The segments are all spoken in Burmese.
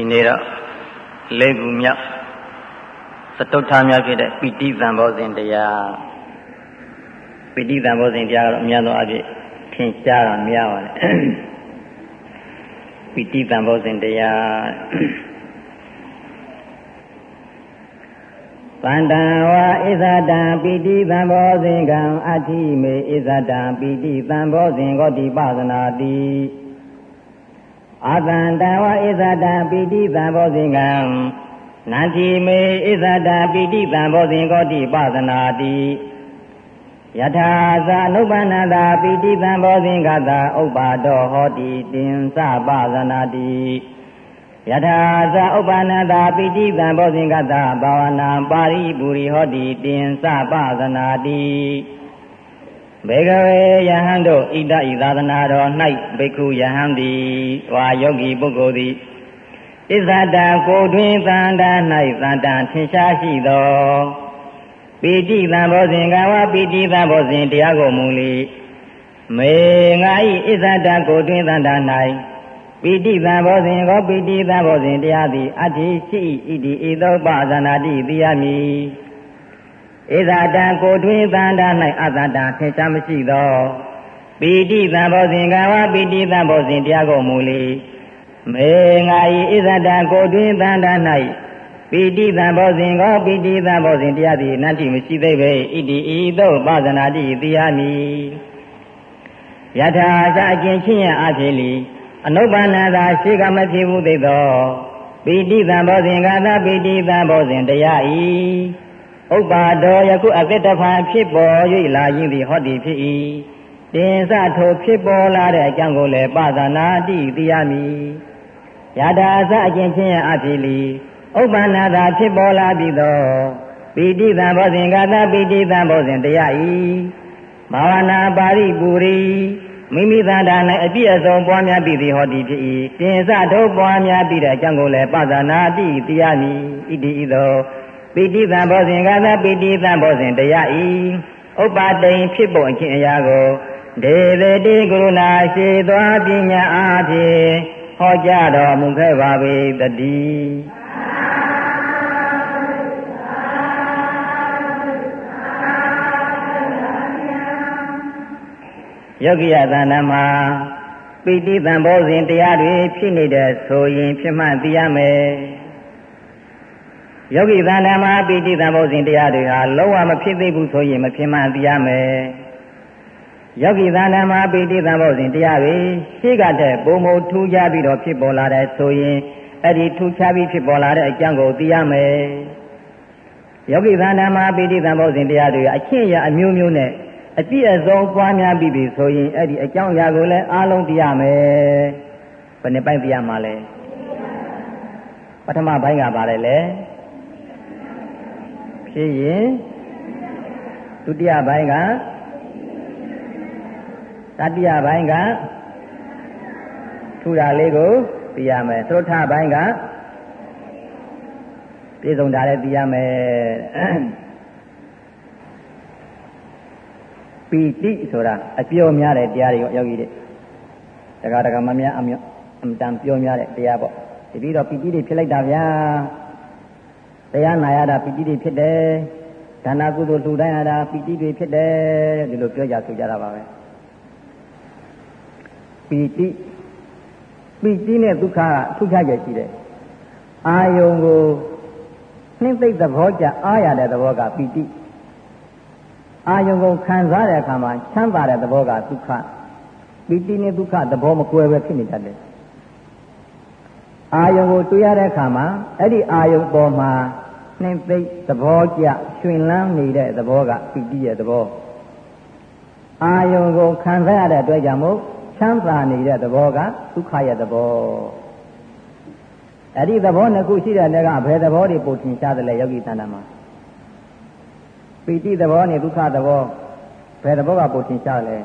ဒီနေ့တော့လေးခုမြောက်သတုထာများဖြစ်တဲ့ပိဋိသံဘောဇဉ်တရားပိဋိသံဘောဇဉ်တရားကတော့အများသောအားဖြင့်ထင်ရှားတာများပါတယ်ပိဋိသံဘောဇဉ်တရားဗန္တံဝါဣဇဒံပိတိသံဘောဇင်ကံအဋ္ဌိမေဣဇဒံပိတိသံဘောဇင်ဂောတိပသနာတိ အာသန္တဝဣဇဒံပိတိသံဘောဇင်ကံနာတိမေဣဇဒံပိတိသံဘောဇင်ဂောတိပသနာတိယထာသအနုပ္ပန္နတာပိတိသံဘောဇင်ကတာဥပ္ပါဒောဟောတိတင်္စပသနာတိယထာသဥပ္ပန္နတာပိတိသံဘောဇင်ကတာဘာဝနာပါရိပူရိဟောတိတင်္စပသနာတိ ဘေကဝေယဟန်တို့ဣဒဤသာသနာတော်၌ဘိက္ခုယဟန်သည်ဝါယောဂီပုဂ္ဂိုလ်သည်ဣဇဒာကိုတွင်သန္တာ၌သန္တာထင်ရှားရှိသောပိဋိသံဘောဇင်ကဝပိဋိသံဘောဇင်တရားကိုမူလီမေငါဤဣဇဒာကိုတွင်သန္တာ၌ပိဋိသံဘောဇင်ကိုပိဋိသံဘောဇင်တရားသည်အတ္တိရှိဣတိဣသောပဇာနာတိသိယမည် ဣဇာတံကိုထွေးသန္တာ၌အတ္တတံထင်ရှားမရှိသောပိဋိသံဘောဇင်ကဝပိဋိသံဘောဇင်တရားကိုမူလီမေငါဤဣဇာတံကိုထွေးသန္တာ၌ပိဋိသံဘောဇင်ကိုပိဋိသံဘောဇင်တရားသည်နတ္တိမရှိသေးပေဣတိဤသို့ပဇနာတိသိရမည်ယထာသာအကျင့်ချင်းရအဖြစ်လီအနုပ္ပန္နသာရှိကမဖြစ်ဘူးသိသောပိဋိသံဘောဇင်ကသာပိဋိသံဘောဇင်တရားဤ ဥပ္ပါဒောယခုအသစ်တဖန်ဖြစ်ပေါ်၍လာရင်းသည်ဟောတိဖြစ်၏တင်စထိုဖြစ်ပေါ်လာတဲ့အကြောင်းကိုလည်းပသနာတိသိရမည်ယတာအစအကျင့်ချင်းအဖြစ်လီဥပ္ပန္နသာဖြစ်ပေါ်လာပြီးသောပိဋိသံဘောဇင်ကသာပိဋိသံဘောဇင်တရားဤဘာဝနာပါရိပူရိမိမိသာတာ၌အပြည့်အစုံပွားများပြီးသည်ဟောဒီဖြစ်၏တင်စထိုပွားများပြီးတဲ့အကြောင်းကိုလည်းပသနာတိသိရမည်ဣတိဤသော ပိဋိသံဘောဇင်ကသာပိဋိသံဘောဇင်တရားဤဥပ္ပါတိန်ဖြစ်ပေါ်ခြင်းအရာကိုဒေဝတိကရုဏာရှိသောပညာအားဖြင့်ဟောကြားတော်မူခဲ့ပါပေတည်းယောဂိယသန္တမှာပိဋိသံဘောဇဉ်တရားတွေဖြစ်နေတဲ့ဆိုရင်ဖြစ်မှသိရမယ် ယောဂိသန္တမှာပိဋိသံဘောဇဉ်တရားတွေဟာလုံးဝမဖြစ်သေးဘူးဆိုရင်မဖြစ်မှသိရမယ်ယောဂိသန္တမှာပိဋိသံဘောဇဉ်တရားတွေရှိကတဲ့ပုံမထူးခြားပြီးတော့ဖြစ်ပေါ်လာတဲ့ဆိုရင်အဲ့ဒီထူးခြားပြီးဖြစ်ပေါ်လာတဲ့အကြောင်းကိုသိရမယ်ယောဂိသန္တမှာပိဋိသံဘောဇဉ်တရားတွေအချင်းရအမျိုးမျိုးနဲ့အပြည့်အစုံပွားများပြီးပြီဆိုရင်အဲ့ဒီအကြောင်းအရာကိုလည်းအားလုံးသိရမယ်ဘယ်နှပိုင်းသိရမှာလဲပထမပိုင်းကပါတယ်လေ ဖြစ်ရင်ဒုတိယပိုင်းကတတိယပိုင်းကထူတာလေးကိုသိရမယ်သုထပိုင်းကပြည့်စုံတာလည်းသိရမယ်ပီတိဆိုတာအပြောများတဲ့တရားတွေယောဂီတွေတခါတခါမများအမြအမတန်ပြောများတဲ့တရားပေါ့တပြီးတော့ပီတိတွေဖြစ်လိုက်တာဗျာ တရားနာရတာပီတိတွေဖြစ်တယ်ဒါနာကုသိုလ်လှူဒန်းရတာပီတိတွေဖြစ်တယ်ဒီလိုပြောကြဆိုကြတာပါပဲပီတိပီတိနဲ့ဒုက္ခကထုခကြရှိတယ်အာယုံကိုနှိမ့်သိပ်သဘောကြအားရတဲ့သဘောကပီတိအာယုံကိုခံစားတဲ့အခါမှာချမ်းသာတဲ့သဘောကဒုက္ခပိတိနဲ့ဒုက္ခသဘောမကွဲပဲဖြစ်နေတတ်တယ်အာယုံကိုတွေ့ရတဲ့အခါမှာအဲ့ဒီအာယုံပေါ်မှာ နှိမ့်သိသဘောကျရှင်လန်းနေတဲ့သဘောကပိတိရဲ့သဘောအာယုံကိုခံစားရတဲ့အတွက်ကြောင့်မို့ချမ်းသာနေတဲ့သဘောကဒုက္ခရဲ့သဘောအဲ့ဒီသဘောနှစ်ခုရှိတဲ့တဲ့ကဘယ်သဘောတွေပိုထင်ရှားတယ်လဲယောဂီတဏ္ဍာမှာပိဋိသဘောနဲ့ဒုက္ခသဘောဘယ်သဘောကပိုထင်ရှားလဲ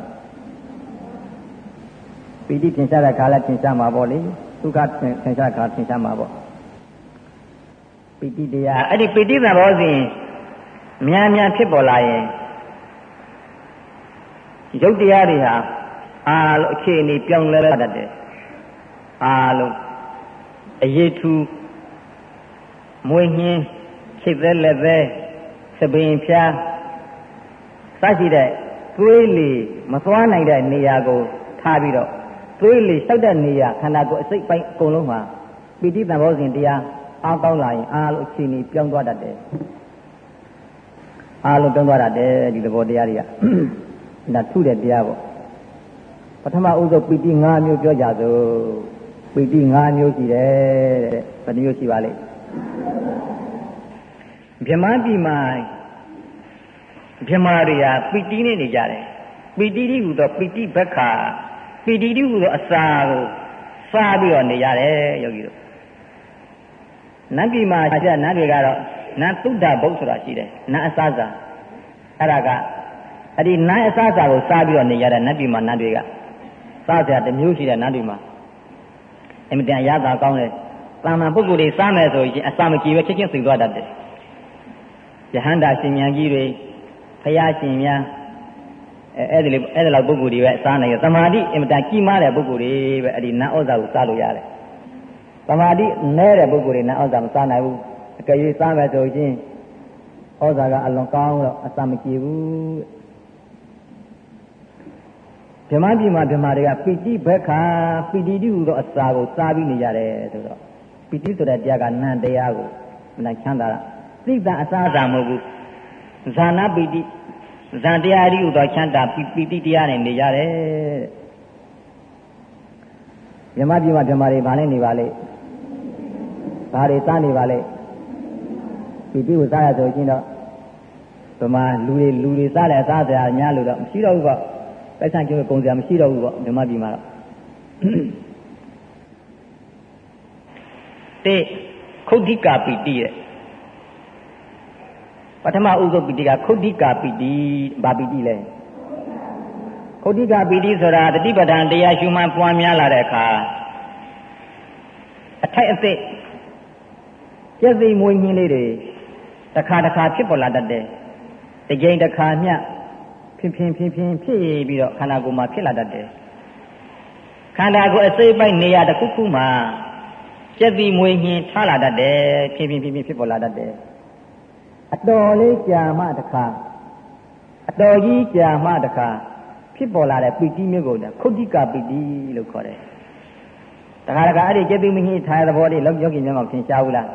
ပိဋိထင်ရှားတဲ့ခါလဲထင်ရှားမှာပေါ့လေဒုက္ခထင်ရှားခါထင်ရှားမှာပေါ့ ပိဋိတရားအဲ့ဒီပိဋိသဘောစဉ်မြန်မြန်ဖြစ်ပေါ်လာရင်ရုပ်တရားတွေဟာအာလို့အခြေအနေပြောင်းလဲတတ်တယ်အာလို့အရေးထူမွေညင်းခြေသက်လက်သက်စပင်ဖြားစရှိတဲ့သွေးလီမသွားနိုင်တဲ့နေရာကိုထားပြီးတော့သွေးလီလျှောက်တဲ့နေရာခန္ဓာကိုယ်အစိတ်ပိုင်းအကုန်လုံးမှာပိဋိတံဘောဇဉ်တရား အားကောင်းလာရင်အားလုံးအချိန်ကြီးပြောင်းသွားတတ်တယ်အားလုံးပြောင်းသွားတတ်တယ်ဒီသဘောတရားတွေကဒါထုတဲ့တရားပေါ့ပထမဥစ္စာပိဋိ၅မျိုးပြောကြစို့ပိဋိ၅မျိုးရှိတယ်တဲ့ဘယ်နှမျိုးရှိပါလိမ့်ဗြဟ္မာပြည်မှာဗြဟ္မာတွေကပိဋိနဲ့နေကြတယ်ပိဋိတိဟူသောပိဋိဘက္ခာပိဋိတိဟူသောအစာကိုစားပြီးတော့နေရတယ်ယောဂီတို့ နတ်ပြည်မှာကျနတ်တွေကတော့နတ်တုဒ္ဒဘုတ်ဆိုတာရှိတယ်နတ်အစားစားအဲ့ဒါကအဲ့ဒီနတ်အစားစားကိုစားပြီးတော့နေရတဲ့နတ်ပြည်မှာနတ်တွေကစားစရာတစ်မျိုးရှိတဲ့နတ်တွေမှာအင်မတန်ရတာကောင်းတယ်တာမန်ပုဂ္ဂိုလ်တွေစားမယ်ဆိုရင်အစာမကြည့်ပဲချက်ချင်းသိသွားတတ်တယ်ယဟန္တာရှင်ညာကြီးတွေဖရာရှင်များအဲအဲ့ဒီလေအဲ့ဒီလောက်ပုဂ္ဂိုလ်တွေပဲစားနေရသမာဓိအင်မတန်ကြီးမားတဲ့ပုဂ္ဂိုလ်တွေပဲအဲ့ဒီနတ်ဩဇာကိုစားလို့ရတယ် သမာဓိနဲတဲ့ပုဂ္ဂိုလ်တွေနတ်ဩဇာမစားနိုင်ဘူးအကယ်၍စားမယ်ဆိုရင်ဩဇာကအလွန်ကောင်းတော့အစာမကြည့်ဘူးဗြဟ္မပြည်မှာဗြဟ္မာတွေကပိဋိဘက်ခာပိဋိတိဟူသောအစာကိုစားပြီးနေကြတယ်ဆိုတော့ပိဋိဆိုတဲ့တရားကနန္တရားကိုမနိုင်ချမ်းသာတာသိတာအစာအစာမဟုတ်ဘူးဇာနာပိဋိဇန်တရားဤဟူသောချမ်းသာပိဋိတရားနဲ့နေရတယ်မြမပြည်မှာဗြဟ္မာတွေဗာနဲ့နေပါလေ ဘာတွေစားနေပါလေပိဋိကိုစားရဆိုချင်းတော့ဗမာလူတွေလူတွေစားတယ်စားစရာများလို့တော့မရှိတော့ဘူးပေါ့ပိုက်ဆံကျိုးကုန်စရာမရှိတော့ဘူးပေါ့မြမပြည်မှာတော့တေခုတ်တိကာပိတိရဲ့ပထမဥစုပိတိကခုတ်တိကာပိတိဘာပိတိလဲခုတ်တိကာပိတိဆိုတာတတိပဋ္ဌာန်တရားရှုမှန်ပွားများလာတဲ့အခါအထိုက်အသိ ကျက်သိမွေးညင်းလေးတွေတစ်ခါတစ်ခါဖြစ်ပေါ်လာတတ်တယ်တစ်ကြိမ်တစ်ခါမျှဖြင်းဖြင်းဖြင်းဖြင်းဖြစ်ပြီးတော့ခန္ဓာကိုယ်မှာဖြစ်လာတတ်တယ်ခန္ဓာကိုယ်အစိတ်ပိုင်းနေရာတစ်ခုခုမှာကျက်သိမွေးညင်းထားလာတတ်တယ်ဖြင်းဖြင်းဖြင်းဖြင်းဖြစ်ပေါ်လာတတ်တယ်အတော်လေးကြာမှတခါအတော်ကြီးကြာမှတခါဖြစ်ပေါ်လာတဲ့ပီတိမျိုးကိုခုတ်တိကပီတိလို့ခေါ်တယ်တခါတခါအဲ့ဒီကျက်သိမွေးညင်းထားတဲ့သဘောလေးလောက်ယောဂီများမှာသင်ရှားဘူးလား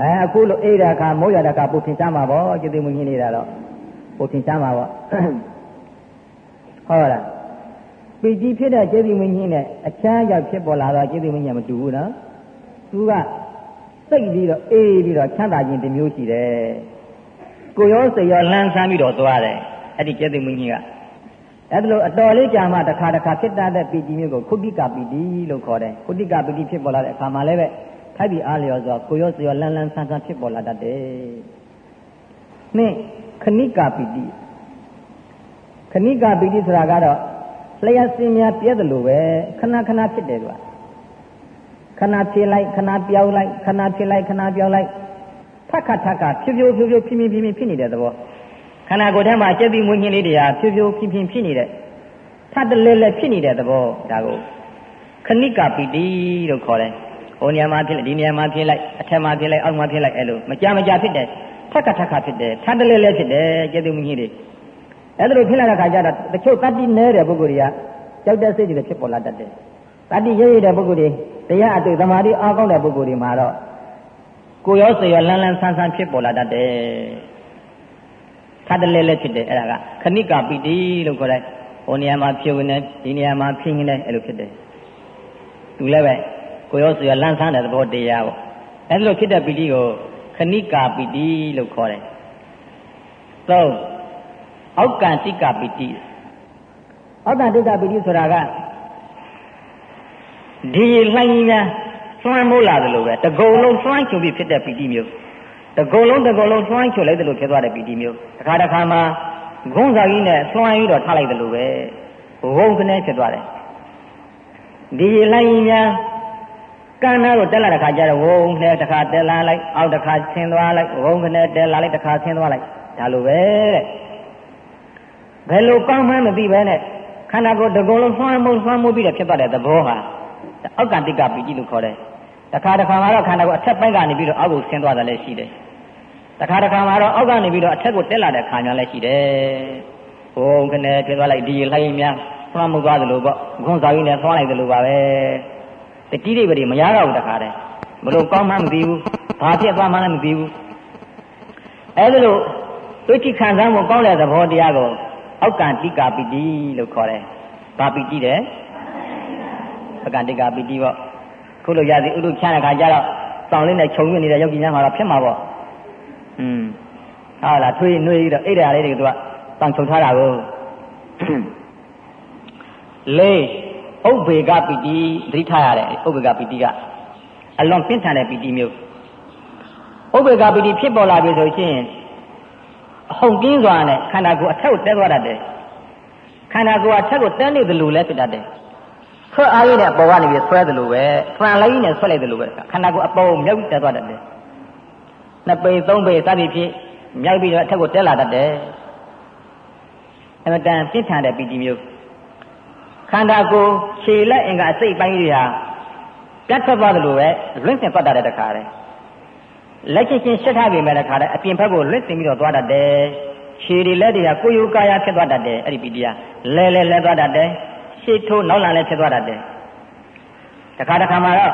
အဲအခုလိုအိဒါခါမိုးရတာကပုထင်ချမှာပေါ့ကျက်သိမွေးညင်းနေတာတော့ပုထင်ချမှာပေါ့ဟုတ်လားပီတိဖြစ်တဲ့ကျက်သိမွေးညင်းနဲ့အခြားရောက်ဖြစ်ပေါ်လာတော့ကျက်သိမွေးညင်းမတူဘူးနော်သူကစိတ်ပြီးတော့အေးပြီးတော့ချမ်းသာခြင်းတစ်မျိုးရှိတယ်ကိုရောစိတ်ရောလန်းဆန်းပြီးတော့သွားတယ်အဲ့ဒီကျက်သိမွေးညင်းကအဲ့ဒါလို့အတော်လေးကြာမှတစ်ခါတစ်ခါဖြစ်တတ်တဲ့ပီတိမျိုးကိုခုတိကပီတိလို့ခေါ်တယ်ခုတိကပီတိဖြစ်ပေါ်လာတဲ့အခါမှာလည်းပဲ ထိုက်ပြီးအားလျော်စွာကိုရောစရောလန်းလန်းဆန်းဆန်းဖြစ်ပေါ်လာတတ်တယ်။နှစ်ခဏိကပီတိခဏိကပီတိဆိုတာကတော့လျှက်စင်များပြည့်တယ်လို့ပဲခဏခဏဖြစ်တယ်ကွာခဏဖြစ်လိုက်ခဏပြောင်းလိုက်ခဏဖြစ်လိုက်ခဏပြောင်းလိုက်ထက်ခါထက်ခါဖြူဖြူဖြူဖြူဖြင်းဖြင်းဖြင်းဖြစ်နေတဲ့သဘောခန္ဓာကိုယ်ထဲမှာကြက်ပြီးမွေးညင်းလေးတွေကဖြူဖြူဖြင်းဖြင်းဖြစ်နေတဲ့ထပ်တလဲလဲဖြစ်နေတဲ့သဘောဒါကိုခဏိကပီတိလို့ခေါ်တယ် ဟိုနေရာမှာဖြစ်လိုက်ဒီနေရာမှာဖြစ်လိုက်အထက်မှာဖြစ်လိုက်အောက်မှာဖြစ်လိုက်အဲ့လိုမကြမကြဖြစ်တယ်ထက်ကထက်ကဖြစ်တယ်ထပ်တလဲလဲဖြစ်တယ်ကျေသူမကြီးတွေအဲ့ဒါလိုဖြစ်လာတဲ့ခါကျတော့တချို့တတိနဲတဲ့ပုဂ္ဂိုလ်တွေကကြောက်တဲ့စိတ်တွေဖြစ်ပေါ်လာတတ်တယ်တတိရရတဲ့ပုဂ္ဂိုလ်တွေတရားအတွေ့သမာဓိအားကောင်းတဲ့ပုဂ္ဂိုလ်တွေမှာတော့ကိုရောစေရောလန်းလန်းဆန်းဆန်းဖြစ်ပေါ်လာတတ်တယ်ထပ်တလဲလဲဖြစ်တယ်အဲ့ဒါကခဏိကပိတိလို့ခေါ်တဲ့ဟိုနေရာမှာဖြစ်ဝင်တယ်ဒီနေရာမှာဖြစ်နေတယ်အဲ့လိုဖြစ်တယ်သူလည်းပဲ ကိုရောဆွေရလန်းဆန်းတဲ့သဘောတရားပေါ့အဲဒီလိုဖြစ်တဲ့ပီတိကိုခဏိကာပီတိလို့ခေါ်တယ်သုံးအောက်ကံတိကပီတိအောက်ကံတိကပီတိဆိုတာကဒီလှိုင်းကြီးများစွမ်းမိုးလာတယ်လို့ပဲတကုံလုံးစွမ်းချုံပြီးဖြစ်တဲ့ပီတိမျိုးတကုံလုံးတကုံလုံးစွမ်းချုံလိုက်တယ်လို့ဖြစ်သွားတဲ့ပီတိမျိုးတစ်ခါတစ်ခါမှာဂုံးစာကြီးနဲ့စွမ်းပြီးတော့ထားလိုက်တယ်လို့ပဲဘုံကနေဖြစ်သွားတယ်ဒီလှိုင်းကြီးများ ကံနာကိုတက်လာတဲ့ခါကျတော့ဝုန်းနဲ့တစ်ခါတက်လာလိုက်အောက်တစ်ခါဆင်းသွားလိုက်ဝုန်းနဲ့တက်လာလိုက်တစ်ခါဆင်းသွားလိုက်ဒါလိုပဲတဲ့ဘယ်လိုကောင်းမှန်းမသိပဲနဲ့ခန္ဓာကိုယ်တကုံလုံးဆွမ်းမှုဆွမ်းမှုပြီးတော့ဖြစ်သွားတဲ့သဘောဟာအောက်ကတိကပီတိလို့ခေါ်တယ်တခါတခါမှာတော့ခန္ဓာကိုအထက်ပိုင်းကနေပြီးတော့အောက်ကိုဆင်းသွားတယ်လည်းရှိတယ်တခါတခါမှာတော့အောက်ကနေပြီးတော့အထက်ကိုတက်လာတဲ့ခါများလည်းရှိတယ်ဘုံကနေပြသွားလိုက်ဒီလှိုင်းများသွမ်းမှုသွားသလိုပေါ့ခွန်စာကြီးနဲ့သွမ်းလိုက်သလိုပါပဲ တတိတွေပဲမရတော့ဘူးတခါတည်းမလို့ကောင်းမှမသိဘူးဘာဖြစ်သွားမှလည်းမသိဘူးအဲဒါလို့တွေ့ကြခံစားမှုကောင်းတဲ့သဘောတရားကိုအောက်ကံတိကာပိတိလို့ခေါ်တယ်။ဘာပိတိတဲ့။ပကံတိကာပိတိပေါ့။ခုလိုရသည်ဥဒုချတဲ့ခါကျတော့တောင်လေးနဲ့ခြုံရနေတဲ့ယောဂီများမှာတော့ဖြစ်မှာပေါ့။อืมဟာလားထွေးနှွေးပြီးတော့အိတ်ဓာလေးတွေကသူကတောင်ခြုံထားတာကိုလေး ဥပ္ပေကပိတိသတိထားရတယ်ဥပ္ပေကပိတိကအလွန်ပြင်းထန်တဲ့ပိတိမျိုးဥပ္ပေကပိတိဖြစ်ပေါ်လာပြီဆိုရှင်အဟုန်ကင်းစွာနဲ့ခန္ဓာကိုယ်အထက်ကိုတက်သွားတတ်တယ်ခန္ဓာကိုယ်အထက်ကိုတက်နေတယ်လို့လည်းဖြစ်တတ်တယ်ဆွဲအားရင်းနဲ့အပေါ်ကနေပြီးဆွဲတယ်လို့ပဲဖန်လိုက်နဲ့ဆွဲလိုက်တယ်လို့ပဲခန္ဓာကိုယ်အပေါ်မြောက်တက်သွားတတ်တယ်နှစ်ပေသုံးပေစသည်ဖြင့်မြောက်ပြီးတော့အထက်ကိုတက်လာတတ်တယ်အမတန်ပြင်းထန်တဲ့ပီတိမျိုး ခန္ဓာကိုယ်ခြေလက်အင်္ဂါအစိတ်ပိုင်းတွေဟာပြတ်ထွက်သွားတယ်လို့ပဲလွင့်စင်ပတ်တတ်တဲ့တခါတည်းလက်ချစ်ချင်းရှက်ထားပေမဲ့တခါတည်းအပြင်ဘက်ကိုလွင့်စင်ပြီးတော့သွားတတ်တယ်ခြေတွေလက်တွေကကိုယ်ယူကာယဖြစ်သွားတတ်တယ်အဲ့ဒီပီတိကလဲလဲလဲသွားတတ်တယ်ရှေ့ထိုးနောက်လန်လည်းဖြစ်သွားတတ်တယ်တခါတခါမှာတော့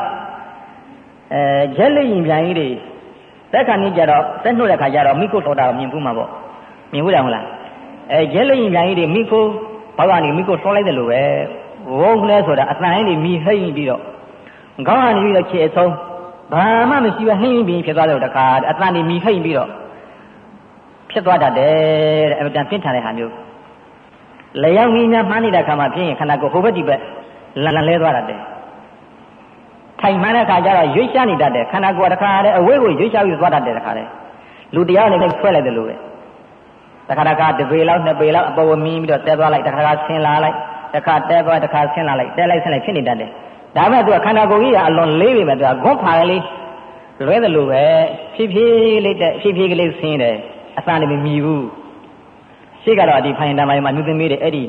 အဲရက်လက်ရင်ပြန်ကြီးတွေသက်ခါနေကြတော့သက်နှုတ်တဲ့ခါကျတော့မိကိုတော်တာမြင်ဘူးမှာပေါ့မြင်ဘူးလားဟုတ်လားအဲရက်လက်ရင်ပြန်ကြီးတွေမိကို ဘောက်ကနေမိကိုဆောလိုက်တယ်လို့ပဲဝုန်းလဲဆိုတာအတန်ရင်းတွေမိဟိမ့်ပြီးတော့ခေါင်းကနေပြီးတော့ခြေအဆုံးဘာမှမရှိဘဲဟိမ့်ပြီးဖြစ်သွားတယ်တခါအတန်တွေမိဟိမ့်ပြီးတော့ဖြစ်သွားတတ်တယ်တဲ့အမတန်ပြင်းထန်တဲ့ဟာမျိုးလျောင်းမီးများမှန်းနေတဲ့ခါမှာဖြစ်ရင်ခန္ဓာကိုယ်ဟိုဘက်ဒီဘက်လန်လန်လဲသွားတတ်တယ်ထိုင်မှန်းတဲ့ခါကျတော့ရွေ့ချနေတတ်တယ်ခန္ဓာကိုယ်တခါတည်းအဝိကိုရွေ့ချပြီးသွားတတ်တယ်တခါတည်းလူတရားနဲ့ဆွဲလိုက်တယ်လို့ပဲ တခါတခါတပေလောက်နှစ်ပေလောက်အပေါ်ဝမင်းပြီးတော့တဲသွားလိုက်တခါတခါဆင်းလာလိုက်တခါတဲသွားတခါဆင်းလာလိုက်တဲလိုက်ဆင်းလိုက်ဖြစ်နေတတ်တယ်ဒါမဲ့သူကခန္ဓာကိုယ်ကြီးကအလွန်လေးပေမဲ့သူကဂွန်းဖာလေးလွဲတယ်လို့ပဲဖြည်းဖြည်းလေးတက်ဖြည်းဖြည်းကလေးဆင်းတယ်အစလည်းမမြည်ဘူးရှေ့ကတော့ဒီဖိုင်တမိုင်းမှာမြူသမီးတွေအဲ့ဒီ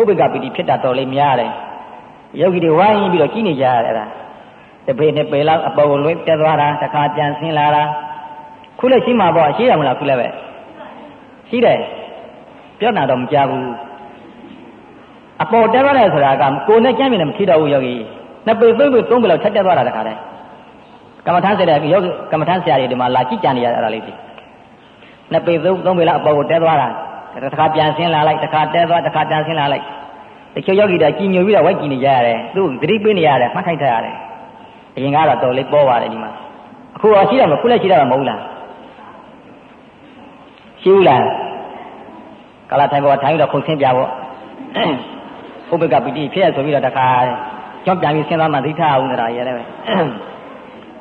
ဥပ္ပကပီတိဖြစ်တာတော်လေးများတယ်ယောဂီတွေဝိုင်းပြီးတော့ကြီးနေကြရတယ်အဲ့ဒါတပေနဲ့ပေလောက်အပေါ်လွဲတက်သွားတာတခါပြန်ဆင်းလာတာခုလည်းရှိမှာပေါ့ရှိရမလားခုလည်းပဲ ရှိတယ်ပြောတာတော့မကြဘူးအပေါ်တက်သွားတယ်ဆိုတာကကိုယ်နဲ့ကြမ်းမြင်တယ်မထိတော့ဘူးယောဂီနှစ်ပေသုံးပေသုံးပေလောက်ထက်တက်သွားတာတခါတည်းကမ္မထမ်းဆရာတွေယောဂီကမ္မထမ်းဆရာတွေဒီမှာလာကြည့်ကြနေရတာလေးတွေနှစ်ပေသုံးသုံးပေလောက်အပေါ်ကိုတက်သွားတာတခါပြန်ဆင်းလာလိုက်တခါတက်သွားတခါပြန်ဆင်းလာလိုက်တချို့ယောဂီတွေကြည်ညိုပြီးတော့ဝိုက်ကြည့်နေကြရတယ်သူ့သတိပေးနေရတယ်မှတ်ခိုက်ထားရတယ်အရင်ကတော့တော်လေးပေါ်ပါတယ်ဒီမှာအခုတော့ရှိတယ်မခုလည်းရှိတယ်မဟုတ်လား ရှိဘူးလားကာလထိုင်ပေါ်ထိုင်ပြီးတော့ခုန်ဆင်းပြပေါ့ဥပ္ပကပိတိဖြစ်ရဆိုပြီးတော့တခါကြောင်းပြန်ပြီးဆင်းသွားမှသိထားအောင်ဆိုတာရဲတယ်ပဲ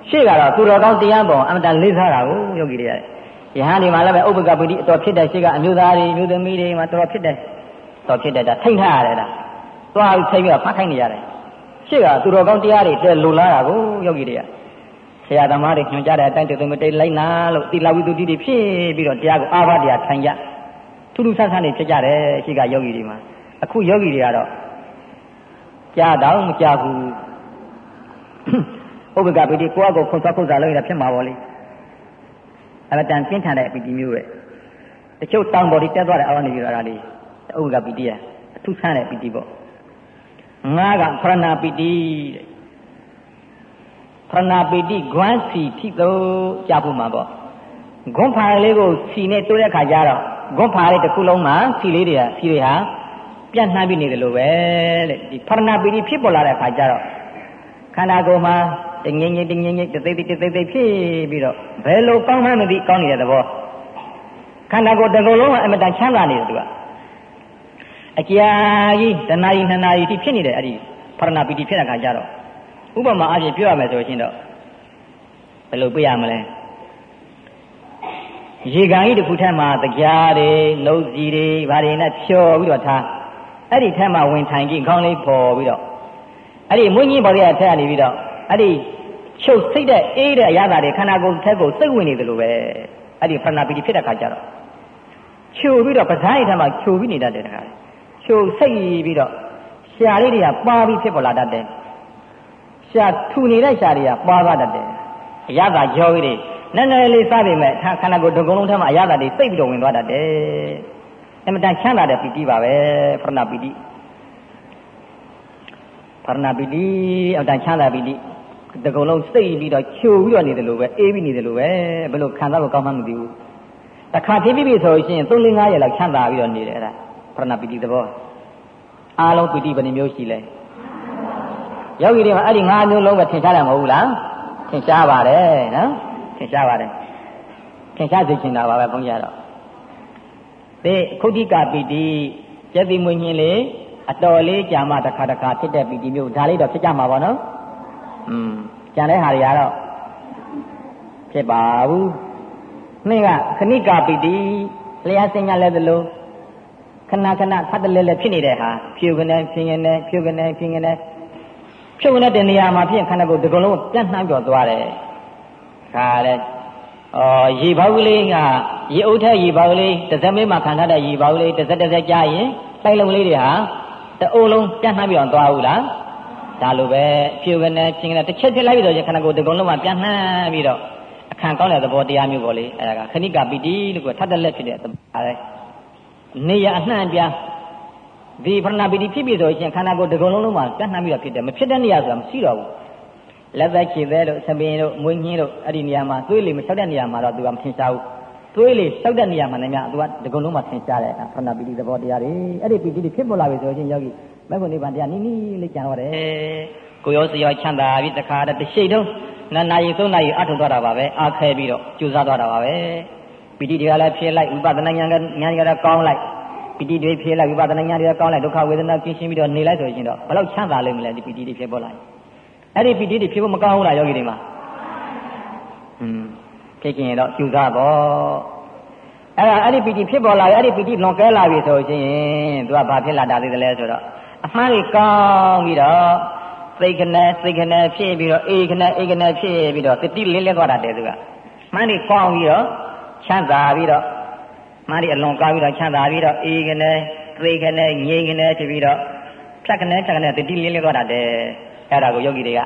ရှေ့ကတော့သူတော်ကောင်းတရားပေါ်အမတန်လေးစားတာကိုယောဂီတွေရတယ်ယဟန်ဒီမှာလည်းပဲဥပ္ပကပိတိအတော်ဖြစ်တဲ့ရှေ့ကအမျိုးသားတွေမျိုးသမီးတွေမှာတော်ဖြစ်တယ်တော်ဖြစ်တဲ့ဒါထိတ်ထားရတယ်လားသွားပြီးထိတ်ပြီးတော့ဖတ်ခိုင်းနေရတယ်ရှေ့ကသူတော်ကောင်းတရားတွေတဲလိုလားတာကိုယောဂီတွေက ဆရာသမားတွေညွှန်ကြားတဲ့အတိုင်းတူမတိတ်လိုက်နာလို့သီလဝိသုဒ္ဓိတွေဖြစ်ပြီးတော့တရားကိုအာဘတရားထိုင်ကြထူးထူးဆန်းဆန်းနေဖြစ်ကြတယ်ရှေ့ကယောဂီတွေမှာအခုယောဂီတွေကတော့ကြားတော့မကြားဘူးဥပ္ပကပိတိကိုယ့်အကိုခွန်သွားခုတ်စားလို့ရဖြစ်မှာပေါ့လေအမတန်ပြင်းထန်တဲ့ပိတိမျိုးပဲတချို့တောင်ပေါ်ဒီတက်သွားတဲ့အောင်းနေကြတာလေးဥပ္ပကပိတိရအထူးဆန်းတဲ့ပိတိပေါ့ငါးကဖရဏပိတိတဲ့ ဖရဏပိတိဂွမ်းစီထိတော့ကြားဖို့မှာပေါ့ဂွန်းဖာလေးကိုစီနဲ့တိုးတဲ့ခါကျတော့ဂွန်းဖာလေးတစ်ခုလုံးမှာစီလေးတွေကစီတွေဟာပြန့်နှံ့ပြီးနေတယ်လို့ပဲတဲ့ဒီဖရဏပိတိဖြစ်ပေါ်လာတဲ့ခါကျတော့ခန္ဓာကိုယ်မှာတငိမ့်ငိမ့်တငိမ့်ငိမ့်တသိသိတသိသိဖြစ်ပြီးတော့ဘယ်လိုကောင်းမှမသိကောင်းနေတဲ့သဘောခန္ဓာကိုယ်တစ်ခုလုံးကအမတန်ချမ်းသာနေတယ်သူကအကြာကြီးတဏှာကြီးနှစ်နာရီထိဖြစ်နေတယ်အဲ့ဒီဖရဏပိတိဖြစ်တဲ့ခါကျတော့ ဥပမာအပြင်ပြောရမယ်ဆိုရှင်တော့ဘယ်လိုပြရမလဲရေကန်ကြီးတစ်ခုထဲမှာတရားတွေနှုတ်စီတွေဘာတွေနဲ့ဖြော်ပြီးတော့ထားအဲ့ဒီထဲမှာဝင်ထိုင်ကြည့်ခေါင်းလေးပေါ်ပြီးတော့အဲ့ဒီမွင်းကြီးပေါ်ရတဲ့ထက်ကနေပြီးတော့အဲ့ဒီချုပ်စိတ်တဲ့အေးတဲ့အရာတွေခန္ဓာကိုယ်ထက်ကိုစိတ်ဝင်နေတယ်လို့ပဲအဲ့ဒီဖရဏပီတိဖြစ်တဲ့ခါကျတော့ချိုပြီးတော့ပဇားရည်ထဲမှာချိုပြီးနေတတ်တယ်တခါချိုစိတ်ပြီးတော့ရှားလေးတွေကပါပြီးဖြစ်ပေါ်လာတတ်တယ် ရှာထူနေတဲ့ရှာတွေကပွားသွားတတ်တယ်အရသာကြောကြီးတွေနည်းနည်းလေးစပေမဲ့ခန္ဓာကိုယ်ဒုံကုလုံးထဲမှာအရသာတွေစိတ်ပြီးတော့ဝင်သွားတတ်တယ်အမတန်ချမ်းသာတဲ့ပီတိပါပဲဖရဏပီတိဖရဏပီတိအမတန်ချမ်းသာပီတိတကုံလုံးစိတ်ပြီးတော့ချိုပြီးတော့နေတယ်လို့ပဲအေးပြီးနေတယ်လို့ပဲဘယ်လိုခံစားလို့ကောင်းမှမသိဘူးတခါဖြစ်ပြီးပြီဆိုရင်3 4 5ရက်လောက်ချမ်းသာပြီးတော့နေတယ်အဲ့ဒါဖရဏပီတိသဘောအားလုံးပီတိဘယ်နှမျိုးရှိလဲ ယောဂီတွေမှာအဲ့ဒီ၅မျိုးလုံးပဲထင်ရှားတယ်မဟုတ်ဘူးလားထင်ရှားပါတယ်နော်ထင်ရှားပါတယ်ထင်ရှားသိချင်တာပါပဲဘုန်းကြီးကတော့ဒီခုဋ္ဌိကပီတိကျက်တိမွေညင်းလေအတော်လေးကြာမှတစ်ခါတစ်ခါဖြစ်တဲ့ပီတိမျိုးဒါလေးတော့ဖြစ်ကြမှာပါနော်อืมကြံတဲ့ဟာတွေကတော့ဖြစ်ပါဘူးနှင်းကခဏိကပီတိလျှာစင်ညာလဲသလိုခဏခဏဖတ်တလဲလဲဖြစ်နေတဲ့ဟာဖြူကနေဖြင်းကနေဖြူကနေဖြင်းကနေ ဖြူနေတဲ့နေရာမှာဖြစ်ခန္ဓာကိုယ်ဒီကုလုံးပြန့်နှံ့ကြော်သွားတယ်ခါလဲအော်ရေပေါက်ကလေးကရေအုပ်ထက်ရေပေါက်ကလေးတစ်စက်မေးမှခံထားတဲ့ရေပေါက်ကလေးတစ်စက်တစ်စက်ကြားရင်တိုက်လုံးလေးတွေဟာတအိုးလုံးပြန့်နှံ့ပြောင်းသွားဘူးလားဒါလိုပဲဖြူကနေဖြင်းကနေတစ်ချက်ဖြစ်လိုက်ပြီးတော့ခန္ဓာကိုယ်ဒီကုလုံးမှာပြန့်နှံ့ပြီးတော့အခန့်ကောင်းတဲ့သဘောတရားမျိုးပေါ့လေအဲဒါကခဏိကပီတိလို့ကထပ်တက်လက်ဖြစ်တဲ့သဘောအဲနေရအနှံ့ပြ ဒီပရဏပီတိဖြစ်ပြီဆိုရင်ခန္ဓာကိုယ်ဒီကုလုံးလုံးမှာပြန့်နှံ့ပြီးတော့ဖြစ်တယ်မဖြစ်တဲ့နေရာဆိုတာမရှိတော့ဘူးလက်သက်ခြေသက်တို့ဆပင်တို့မွေးညင်းတို့အဲ့ဒီနေရာမှာသွေးလေမလျှောက်တဲ့နေရာမှာတော့သူကမထင်ရှားဘူးသွေးလေလျှောက်တဲ့နေရာမှာလည်းများသူကဒီကုလုံးမှာထင်ရှားတယ်ပရဏပီတိသဘောတရားတွေအဲ့ဒီပီတိတွေဖြစ်ပေါ်လာပြီဆိုရင်ယောဂီမဂ္ဂနိဗ္ဗာန်တရားနီးနီးလေးကြံတော့တယ်ကိုရောစရောချမ်းသာပြီးတခါတည်းတစ်ရှိတုံးနှစ်နာရီသုံးနာရီအထုံသွားတာပါပဲအားခဲပြီးတော့ကြိုးစားသွားတာပါပဲပီတိတွေကလည်းဖြစ်လိုက်ဝိပဿနာဉာဏ်ကဉာဏ်ကလည်းကောင်းလိုက် ပီတိတွေဖြစ်လိုက်ဝိပဿနာဉာဏ်တွေကကောင်းလိုက်ဒုက္ခဝေဒနာကင်းရှင်းပြီးတော့နေလိုက်ဆိုရင်တော့ဘယ်လောက်ချမ်းသာလိမ့်မလဲဒီပီတိတွေဖြစ်ပေါ်လာရင်အဲ့ဒီပီတိတွေဖြစ်ဖို့မကောင်းဘူးလားယောဂီတွေမှာဟွန်းဖြစ်ခင်တော့ကြိုးစားပေါ့အဲ့ဒါအဲ့ဒီပီတိဖြစ်ပေါ်လာပြီအဲ့ဒီပီတိလွန်ကဲလာပြီဆိုရင်သူကဘာဖြစ်လာတာသေးတယ်လဲဆိုတော့အမှန်ကြီးကောင်းပြီးတော့စိတ်ခနဲ့စိတ်ခနဲ့ဖြစ်ပြီးတော့အေးခနဲ့အေးခနဲ့ဖြစ်ပြီးတော့တတိလေးလဲသွားတာတဲ့သူကမှန်ဒီကောင်းပြီးတော့ချမ်းသာပြီးတော့ မှန်ဒီအလွန်ကောင်းပြီးတော့ချမ်းသာပြီးတော့အေးခနဲ့စိတ်ခနဲ့ငြိမ်ခနဲ့ဖြစ်ပြီးတော့ဖြတ်ခနဲ့ဖြတ်ခနဲ့တတိလေးလဲသွားတာတဲ့အဲ့ဒါကိုယောဂီတွေက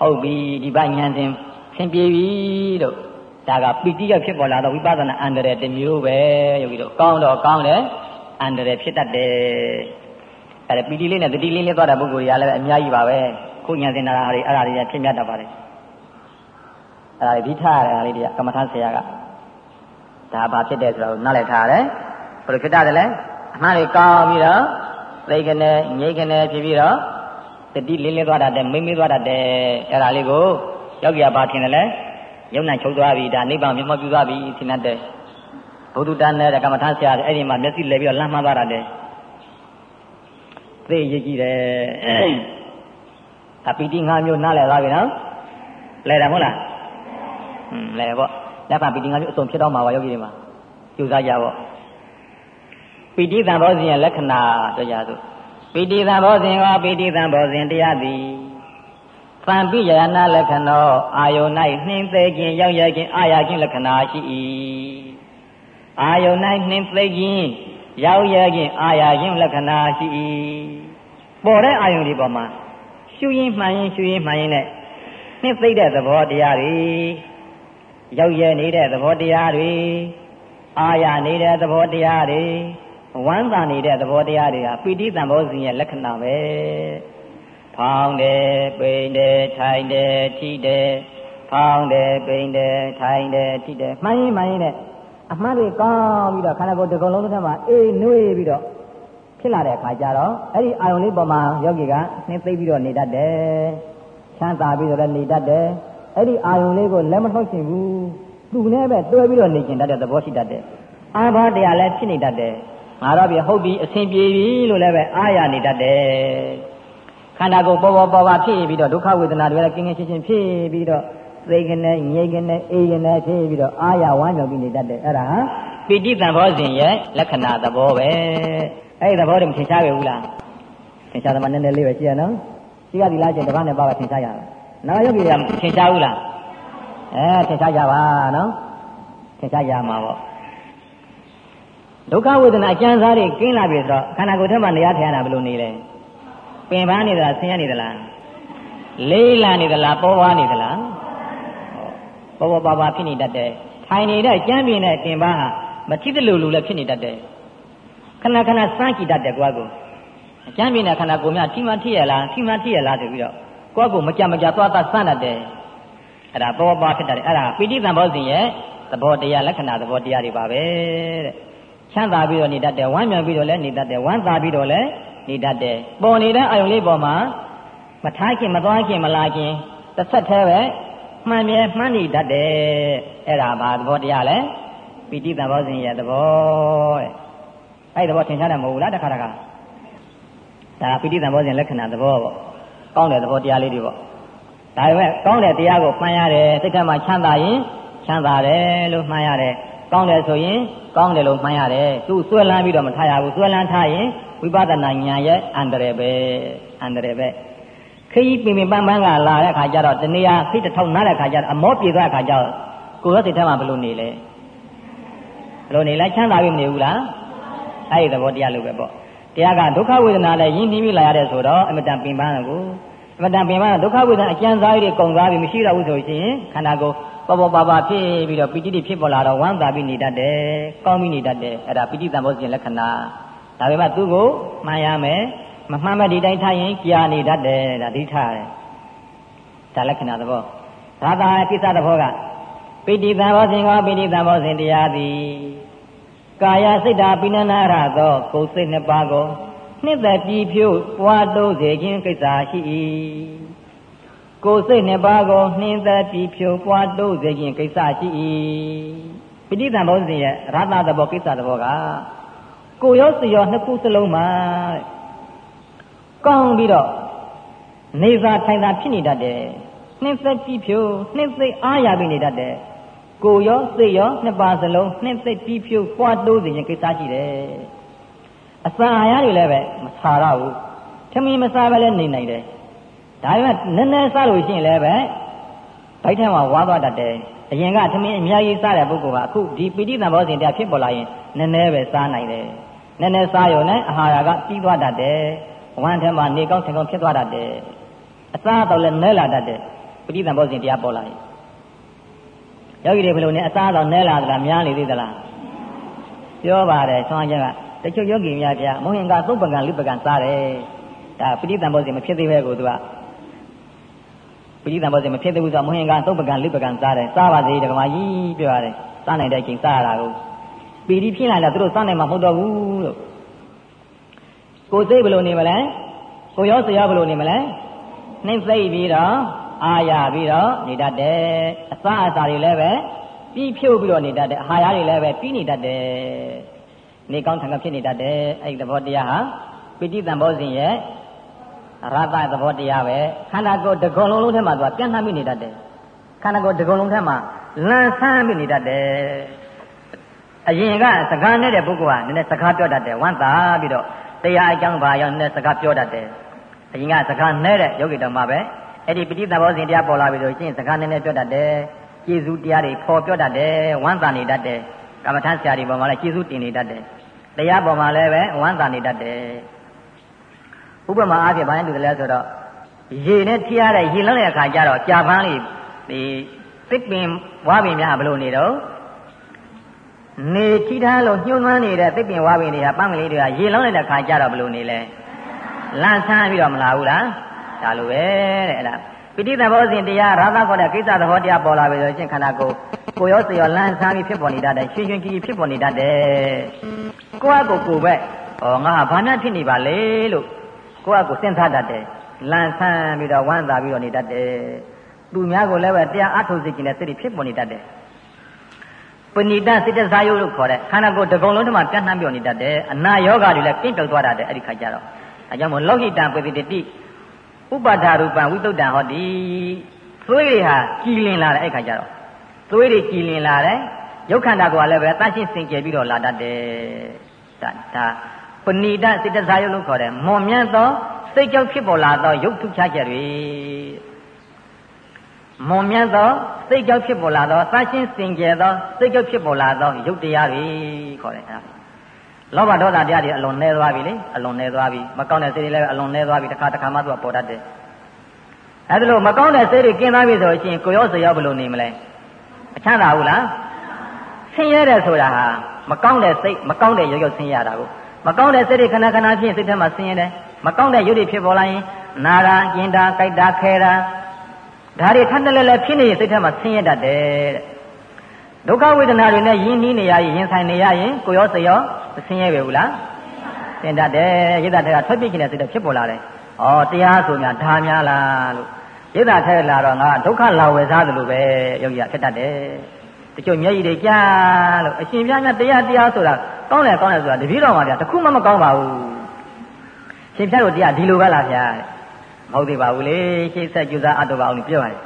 ဟုတ်ပြီဒီဘဉာဏ်တင်သင်ပြေပြီလို့ဒါကပိဋိကဖြစ်ပေါ်လာတော့ဝိပဿနာအန္တရာယ်တစ်မျိုးပဲယောဂီတို့ကောင်းတော့ကောင်းတယ်အန္တရာယ်ဖြစ်တတ်တယ်အဲ့ဒါပီတိလေးနဲ့တတိလေးလေးသွားတဲ့ပုဂ္ဂိုလ်တွေကလည်းအများကြီးပါပဲခုညာစင်နာဟာတွေအဲ့ဒါတွေဖြစ်မြတ်တတ်ပါတယ်အဲ့ဒါတွေဒီထားရတဲ့ဟာလေးတွေကကမ္မထဆရာက ဒါဘာဖြစ်တယ်ဆိုတော့နားလည်ထားရတယ်ဘယ်လိုဖြစ်တတ်တယ်လဲအမှားတွေကောင်းပြီးတော့သိကနေငြိကနေဖြစ်ပြီးတော့တတိလေးလေးသွားတတ်တယ်မိမ့်မိသွားတတ်တယ်အဲ့ဒါလေးကိုယောဂီကဘာထင်တယ်လဲယုံနိုင်ချုပ်သွားပြီဒါနိဗ္ဗာန်မြတ်မပြုသွားပြီထင်တတ်တယ်ဘုဒ္ဓတန်နဲ့ကမ္မထဆရာအဲ့ဒီမှာမျက်စိလဲပြီးတော့လမ်းမှန်းသွားတတ်တယ်သိရကြည့်တယ်အပီတိ၅မျိုးနားလည်သွားပြီနော်လဲတယ်ဟုတ်လားဟွန်းလဲပေါ့ လက်ဖပီတိ၅မျိုးအစုံဖြစ်တော့မှာပါယောဂီတွေမှာကြိုးစားကြပေါ့ပီတိသံဘောဇဉ်ရဲ့လက္ခဏာတရားဆိုပီတိသံဘောဇဉ်ကပီတိသံဘောဇဉ်တရားသည်သံပိယနာလက္ခဏောအာယုန်၌နှင်းသေးခြင်းရောက်ရခြင်းအာရခြင်းလက္ခဏာရှိ၏အာယုန်၌နှင်းသေးခြင်းရောက်ရခြင်းအာရခြင်းလက္ခဏာရှိ၏ပေါ်တဲ့အာယုန်ဒီပေါ်မှာရှုရင်မှန်ရင်ရှုရင်မှန်ရင်နဲ့နှစ်သိတဲ့သဘောတရားတွေ ရောက်ရနေတဲ့သဘောတရားတွေအာရနေတဲ့သဘောတရားတွေဝမ်းသာနေတဲ့သဘောတရားတွေဟာပိဋိသံဘောဇဉ်ရဲ့လက္ခဏာပဲဖောင်းတယ်ပိန်တယ်ထိုင်တယ်ထိတယ်ဖောင်းတယ်ပိန်တယ်ထိုင်တယ်ထိတယ်မှန်ရင်မှန်ရင်နဲ့အမှန်တွေကောင်းပြီးတော့ခန္ဓာကိုယ်တစ်ကုံလုံးတစ်ထက်မှာအေးနွေးပြီးတော့ဖြစ်လာတဲ့အခါကျတော့အဲ့ဒီအာယုန်လေးပေါ်မှာယောဂီကနှင်းသိပြီးတော့နေတတ်တယ်ချမ်းသာပြီးတော့လည်းနေတတ်တယ် အဲ့ဒီအာယုန်လေးကိုလက်မထုတ်ချင်ဘူးသူနဲ့ပဲတွဲပြီးတော့နေကျင်တတ်တဲ့သဘောရှိတတ်တယ်အာဘာတရားလည်းဖြစ်နေတတ်တယ်ငါတော့ပြီဟုတ်ပြီအဆင်ပြေပြီလို့လည်းပဲအာရနေတတ်တယ်ခန္ဓာကိုယ်ပေါ်ပေါ်ပေါ်ပါဖြစ်ပြီးတော့ဒုက္ခဝေဒနာတွေလည်းကင်းကင်းရှင်းရှင်းဖြစ်ပြီးတော့သိကနေငြိမ်ကနေအေးကနေဖြစ်ပြီးတော့အာရဝမ်းမြောက်ပြီးနေတတ်တယ်အဲ့ဒါဟာပိဋိသံဘောဇဉ်ရဲ့လက္ခဏာသဘောပဲအဲ့ဒီသဘောတွေမထင်ရှားခဲ့ဘူးလားထင်ရှားသမားနည်းနည်းလေးပဲရှိရနော်ရှိရသည်လားကျင်တပတ်နဲ့ပါပါထင်ရှားရတာ နာယောဂီတွေကထင်ရှားဘူးလားအဲထင်ရှားကြပါနော်ထင်ရှားရမှာပေါ့ဒုက္ခဝေဒနာအကျဉ်းစားတွေကင်းလာပြီဆိုတော့ခန္ဓာကိုယ်ထဲမှာနေရာထိုင်ရတာဘယ်လိုနေလဲပင်ပန်းနေသလားဆင်းရဲနေသလားဟလေးလာနေသလားပေါ်ဝါနေသလားပေါ်ပေါ်ပါပါဖြစ်နေတတ်တယ်ထိုင်နေတဲ့ကြမ်းပြင်းတဲ့တင်ပါဟာမထိတလို့လို့လည်းဖြစ်နေတတ်တယ်ခဏခဏစမ်းကြည့်တတ်တယ်ကိုယ့်ကိုကြမ်းပြင်းတဲ့ခန္ဓာကိုယ်များထိမှထိရလားထိမှထိရလားဆိုပြီးတော့ ကိုယ့်ကိုမကြမကြသွားသွားစမ်းတတ်တယ်အဲ့ဒါပေါ်ပါဖြစ်တတ်တယ်အဲ့ဒါပိဋိသံဘောဇဉ်ရဲ့သဘောတရားလက္ခဏာသဘောတရားတွေပါပဲတဲ့ချမ်းသာပြီးတော့နေတတ်တယ်ဝမ်းမြောက်ပြီးတော့လည်းနေတတ်တယ်ဝမ်းသာပြီးတော့လည်းနေတတ်တယ်ပေါ်နေတဲ့အာယုံလေးပေါ်မှာမထားခင်မသွားခင်မလာခင်တစ်ဆက်တည်းပဲမှန်မြဲမှန်းနေတတ်တယ်အဲ့ဒါဘာသဘောတရားလဲပိဋိသံဘောဇဉ်ရဲ့သဘောတဲ့အဲ့ဒီသဘောထင်ရှားတယ်မဟုတ်ဘူးလားတခါတခါဒါပိဋိသံဘောဇဉ်လက္ခဏာသဘောပေါ့ ကောင်းတဲ့သဘောတရားလေးတွေပေါ့ဒါပေမဲ့ကောင်းတဲ့တရားကိုမှန်ရတယ်စိတ်ထဲမှာချမ်းသာရင်ချမ်းသာတယ်လို့မှန်ရတယ်ကောင်းတယ်ဆိုရင်ကောင်းတယ်လို့မှန်ရတယ်သူဆွဲလန်းပြီးတော့မထားရဘူးဆွဲလန်းထားရင်ဝိပဿနာဉာဏ်ရဲ့အန္တရာယ်ပဲအန္တရာယ်ပဲခကြီးပင်ပင်ပန်းပန်းကလာတဲ့ခါကျတော့တနေရာခိတထောင်နားတဲ့ခါကျတော့အမောပြေသွားတဲ့ခါကျတော့ကိုယ်ရောစိတ်ထဲမှာဘယ်လိုနေလဲဘယ်လိုနေလဲချမ်းသာပြီမနေဘူးလားအဲ့ဒီသဘောတရားလိုပဲပေါ့ တရားကဒုက္ခဝေဒနာနဲ့ယဉ်နှီးပြီးလာရတဲ့ဆိုတော့အမတန်ပင်ပန်းကိုအမတန်ပင်ပန်းဒုက္ခဝေဒနာအကျဉ်းစားရည်ကုန်သွားပြီမရှိတော့ဘူးဆိုရင်ခန္ဓာကိုယ်ပေါ်ပေါ်ပါပါဖြစ်ပြီးတော့ပီတိတိဖြစ်ပေါ်လာတော့ဝမ်းသာပြီးနေတတ်တယ်ကောင်းပြီးနေတတ်တယ်အဲ့ဒါပီတိတံဘောဇဉ်လက္ခဏာဒါပေမဲ့သူ့ကိုမှန်ရမယ်မမှန်မဲ့ဒီတိုင်းထားရင်ကြာနေတတ်တယ်ဒါဒိဋ္ဌရတယ်ဒါလက္ခဏာသဘောဒါသာကိစ္စသဘောကပိဋိတံဘောဇဉ်ကောပိဋိတံဘောဇဉ်တရားသည် ကာယစိတ်ဓာပိဏနာရသောကိုယ်စိတ်နှစ်ပါးကိုနှစ်သက်ပြီးဖြို့ပွားတိုးစေခြင်းကိစ္စရှိ၏ကိုယ်စိတ်နှစ်ပါးကိုနှင်းသက်ပြီးဖြိုးပွားတိုးစေခြင်းကိစ္စရှိ၏ပိဋိသံဘောဇဉ်ရဲ့ရတသဘောကိစ္စသဘောကကိုရောစရောနှစ်ခုစလုံးမှာကောင်းပြီးတော့နေသာထိုင်သာဖြစ်နေတတ်တယ်နှင်းသက်ပြီးဖြိုးနှင်းသိအားရပြီးနေတတ်တယ် ကိုရောစိတ်ရောနှစ်ပါးစလုံးနှင်းသိပြီးဖြိုးပွားတိုးစေခြင်းကိစ္စရှိတယ်အစာအာဟာရတွေလည်းပဲမဆာရဘူးထမင်းမစားပဲလည်းနေနိုင်တယ်ဒါပေမဲ့နည်းနည်းစားလို့ရှိရင်လည်းပဲဘိုက်ထဲမှာဝါသွားတတ်တယ်အရင်ကသမင်းအများကြီးစားတဲ့ပုဂ္ဂိုလ်ကအခုဒီပိဋိသံဘောဇဉ်တရားဖြစ်ပေါ်လာရင်နည်းနည်းပဲစားနိုင်တယ်နည်းနည်းစားရုံနဲ့အာဟာရကပြီးသွားတတ်တယ်ဝမ်းထဲမှာနေကောင်းထင်ကောင်းဖြစ်သွားတတ်တယ်အစားတော့လည်းနဲလာတတ်တယ်ပိဋိသံဘောဇဉ်တရားပေါ်လာရင် ယောဂီတွေဘယ်လိုလဲအစားတော့နဲလာသလားများနေသေးသလားပြောပါတယ်ဆွမ်းချက်ကတချို့ယောဂီများပြမုံဟင်ကသုပ္ပကံလိပ္ပကံစားတယ်ဒါပိဋိသံဘောဇဉ်မဖြစ်သေးပဲကိုသူကပိဋိသံဘောဇဉ်မဖြစ်သေးဘူးဆိုတော့မဟင်ကသုတ်ပကံလိပကံစားတယ်စားပါစေတက္ကမကြီးပြောရတယ်စားနိုင်တဲ့အချိန်စားရတာကိုပီတိဖြစ်လာတယ်သူတို့စားနိုင်မှာမဟုတ်တော့ဘူးလို့ကိုစိတ်ဘယ်လိုနေမလဲကိုရောစရောဘယ်လိုနေမလဲနှိမ့်သိပြီးတော့ အာရပြီးတော့နေတတ်တယ်အစားအစာတွေလည်းပဲပြီးဖြုတ်ပြီးတော့နေတတ်တယ်အာဟာရတွေလည်းပဲပြီးနေတတ်တယ်နေကောင်းထံကဖြစ်နေတတ်တယ်အဲ့ဒီသဘောတရားဟာပိဋိတံဘောဇဉ်ရဲ့ရတသဘောတရားပဲခန္ဓာကိုယ်တစ်ခုံလုံးလုံးထဲမှာသူကပြန့်နှံ့မိနေတတ်တယ်ခန္ဓာကိုယ်တစ်ခုံလုံးထဲမှာလန့်ဆန်းမိနေတတ်တယ်အရင်ကစကားနဲ့တဲ့ပုဂ္ဂိုလ်ကနည်းနည်းစကားပြောတတ်တယ်ဝမ်းသာပြီးတော့တရားအကြောင်းဘာရောနည်းနည်းစကားပြောတတ်တယ်အရင်ကစကားနဲ့တဲ့ယောဂီတော်မှာပဲ အဲ့ဒီပဋိသဘောစဉ်တရားပေါ်လာပြီဆိုရင်စကားနည်းနည်းပြောတတ်တယ်ကျေစုတရားတွေပေါ်ပြောတတ်တယ်ဝမ်းသာနေတတ်တယ်ကမ္မထဆရာတွေပေါ်မှာလည်းကျေစုတင်နေတတ်တယ်တရားပေါ်မှာလည်းပဲဝမ်းသာနေတတ်တယ်ဥပမာအားဖြင့်ဘာလဲတူတယ်လဲဆိုတော့ရေနဲ့ထိရတဲ့ရေလုံးတဲ့အခါကျတော့ကြာပန်းလေးဒီသစ်ပင်ဝါပင်များဘလို့နေတော့နေထိထားလို့ညှိုးနှွမ်းနေတဲ့သစ်ပင်ဝါပင်တွေကပန်းကလေးတွေကရေလုံးတဲ့အခါကျတော့ဘလို့နေလဲလန့်ဆန်းပြီးတော့မလာဘူးလား ဒါလိုပဲတဲ့အဲ့ဒါပိဋိသဘောစဉ်တရားရာသခေါ်တဲ့ကိစ္စသဘောတရားပေါ်လာပြီဆိုရင်ခန္ဓာကိုယ်ကိုရောစေရောလန့်ဆန်းပြီးဖြစ်ပေါ်နေတတ်တယ်ရှင်ရှင်ကြီးကြီးဖြစ်ပေါ်နေတတ်တယ်ကိုယ့်အကိုကိုယ်ပဲဩငါဟာဘာနဲ့ဖြစ်နေပါလဲလို့ကိုယ့်အကိုစဉ်းစားတတ်တယ်လန့်ဆန်းပြီးတော့ဝမ်းသာပြီးတော့နေတတ်တယ်သူများကိုလည်းပဲတရားအထုတ်စေခြင်းနဲ့စိတ်ဖြစ်ပေါ်နေတတ်တယ်ပဏိတစိတ္တဇာယုလို့ခေါ်တဲ့ခန္ဓာကိုယ်တစ်ကုံလုံးတည်းမှာပြန့်နှံ့ပြောနေတတ်တယ်အနာယောဂတွေလည်းကင်းပြောက်သွားတတ်တယ်အဲ့ဒီခါကျတော့အဲကြောင့်မို့လောဟိတံပတိတိ ဥပဒါရူပံဝိသုဒ္ဓံဟောတိသွေးတွေဟာကြည်လင်လာတယ်အဲ့ခါကျတော့သွေးတွေကြည်လင်လာတယ်ရုပ်ခန္ဓာကိုယ်ကလည်းပဲတန့်ရှင်းစင်ကြယ်ပြီးတော့လာတတ်တယ်ဒါဒါပဏိတစိတ္တဇာယုလို့ခေါ်တယ်မွန်မြတ်သောစိတ်ကြောင့်ဖြစ်ပေါ်လာသောရုပ်ထုချချက်တွေမွန်မြတ်သောစိတ်ကြောင့်ဖြစ်ပေါ်လာသောသရှင်းစင်ကြယ်သောစိတ်ကြောင့်ဖြစ်ပေါ်လာသောရုပ်တရားတွေခေါ်တယ်အဲ လောဘဒေါသတရားတွေအလွန်နဲသွားပြီလေအလွန်နဲသွားပြီမကောင်းတဲ့စိတ်တွေလည်းအလွန်နဲသွားပြီတစ်ခါတစ်ခါမှသူကပေါ်တတ်တယ်အဲဒါလို့မကောင်းတဲ့စိတ်တွေကင်းသွားပြီဆိုရင်ကိုရောစရောဘယ်လိုနေမလဲအချမ်းသာဘူးလားဆင်းရဲတယ်ဆိုတာဟာမကောင်းတဲ့စိတ်မကောင်းတဲ့ရုပ်ရုပ်ဆင်းရဲတာကိုမကောင်းတဲ့စိတ်တွေခဏခဏဖြစ်စိတ်ထဲမှာဆင်းရဲတယ်မကောင်းတဲ့ရုပ်တွေဖြစ်ပေါ်လာရင်နာတာကျင်တာကြိုက်တာခဲတာဒါတွေထပ်တလဲလဲဖြစ်နေရင်စိတ်ထဲမှာဆင်းရဲတတ်တယ်တဲ့ ဒုက္ခဝေဒနာတွေနဲ့ယဉ်နှီးနေရရင်ရင်ဆိုင်နေရရင်ကိုရောစရောမဆင်းရဲပဲဘူးလားဆင်းတတ်တယ်ရိတ်တာတွေကထွက်ပြေးခြင်းတဲ့စိတ်တွေဖြစ်ပေါ်လာတယ်ဩတရားဆိုများဒါများလားလို့ရိတ်တာထဲလာတော့ငါဒုက္ခလာဝယ်စားသလိုပဲယောဂီကဖြစ်တတ်တယ်တချို့မျက်ရည်တွေကြားလို့အရှင်ပြများတရားတရားဆိုတာကောင်းတယ်ကောင်းတယ်ဆိုတာတပည့်တော်မှာဗျာတခုမှမကောင်းပါဘူးရှင်ပြတို့တရားဒီလိုပဲလားဗျာမဟုတ်သေးပါဘူးလေရှေ့ဆက်ကြိုးစားအပ်တော့ပါအောင်ပြောရတယ်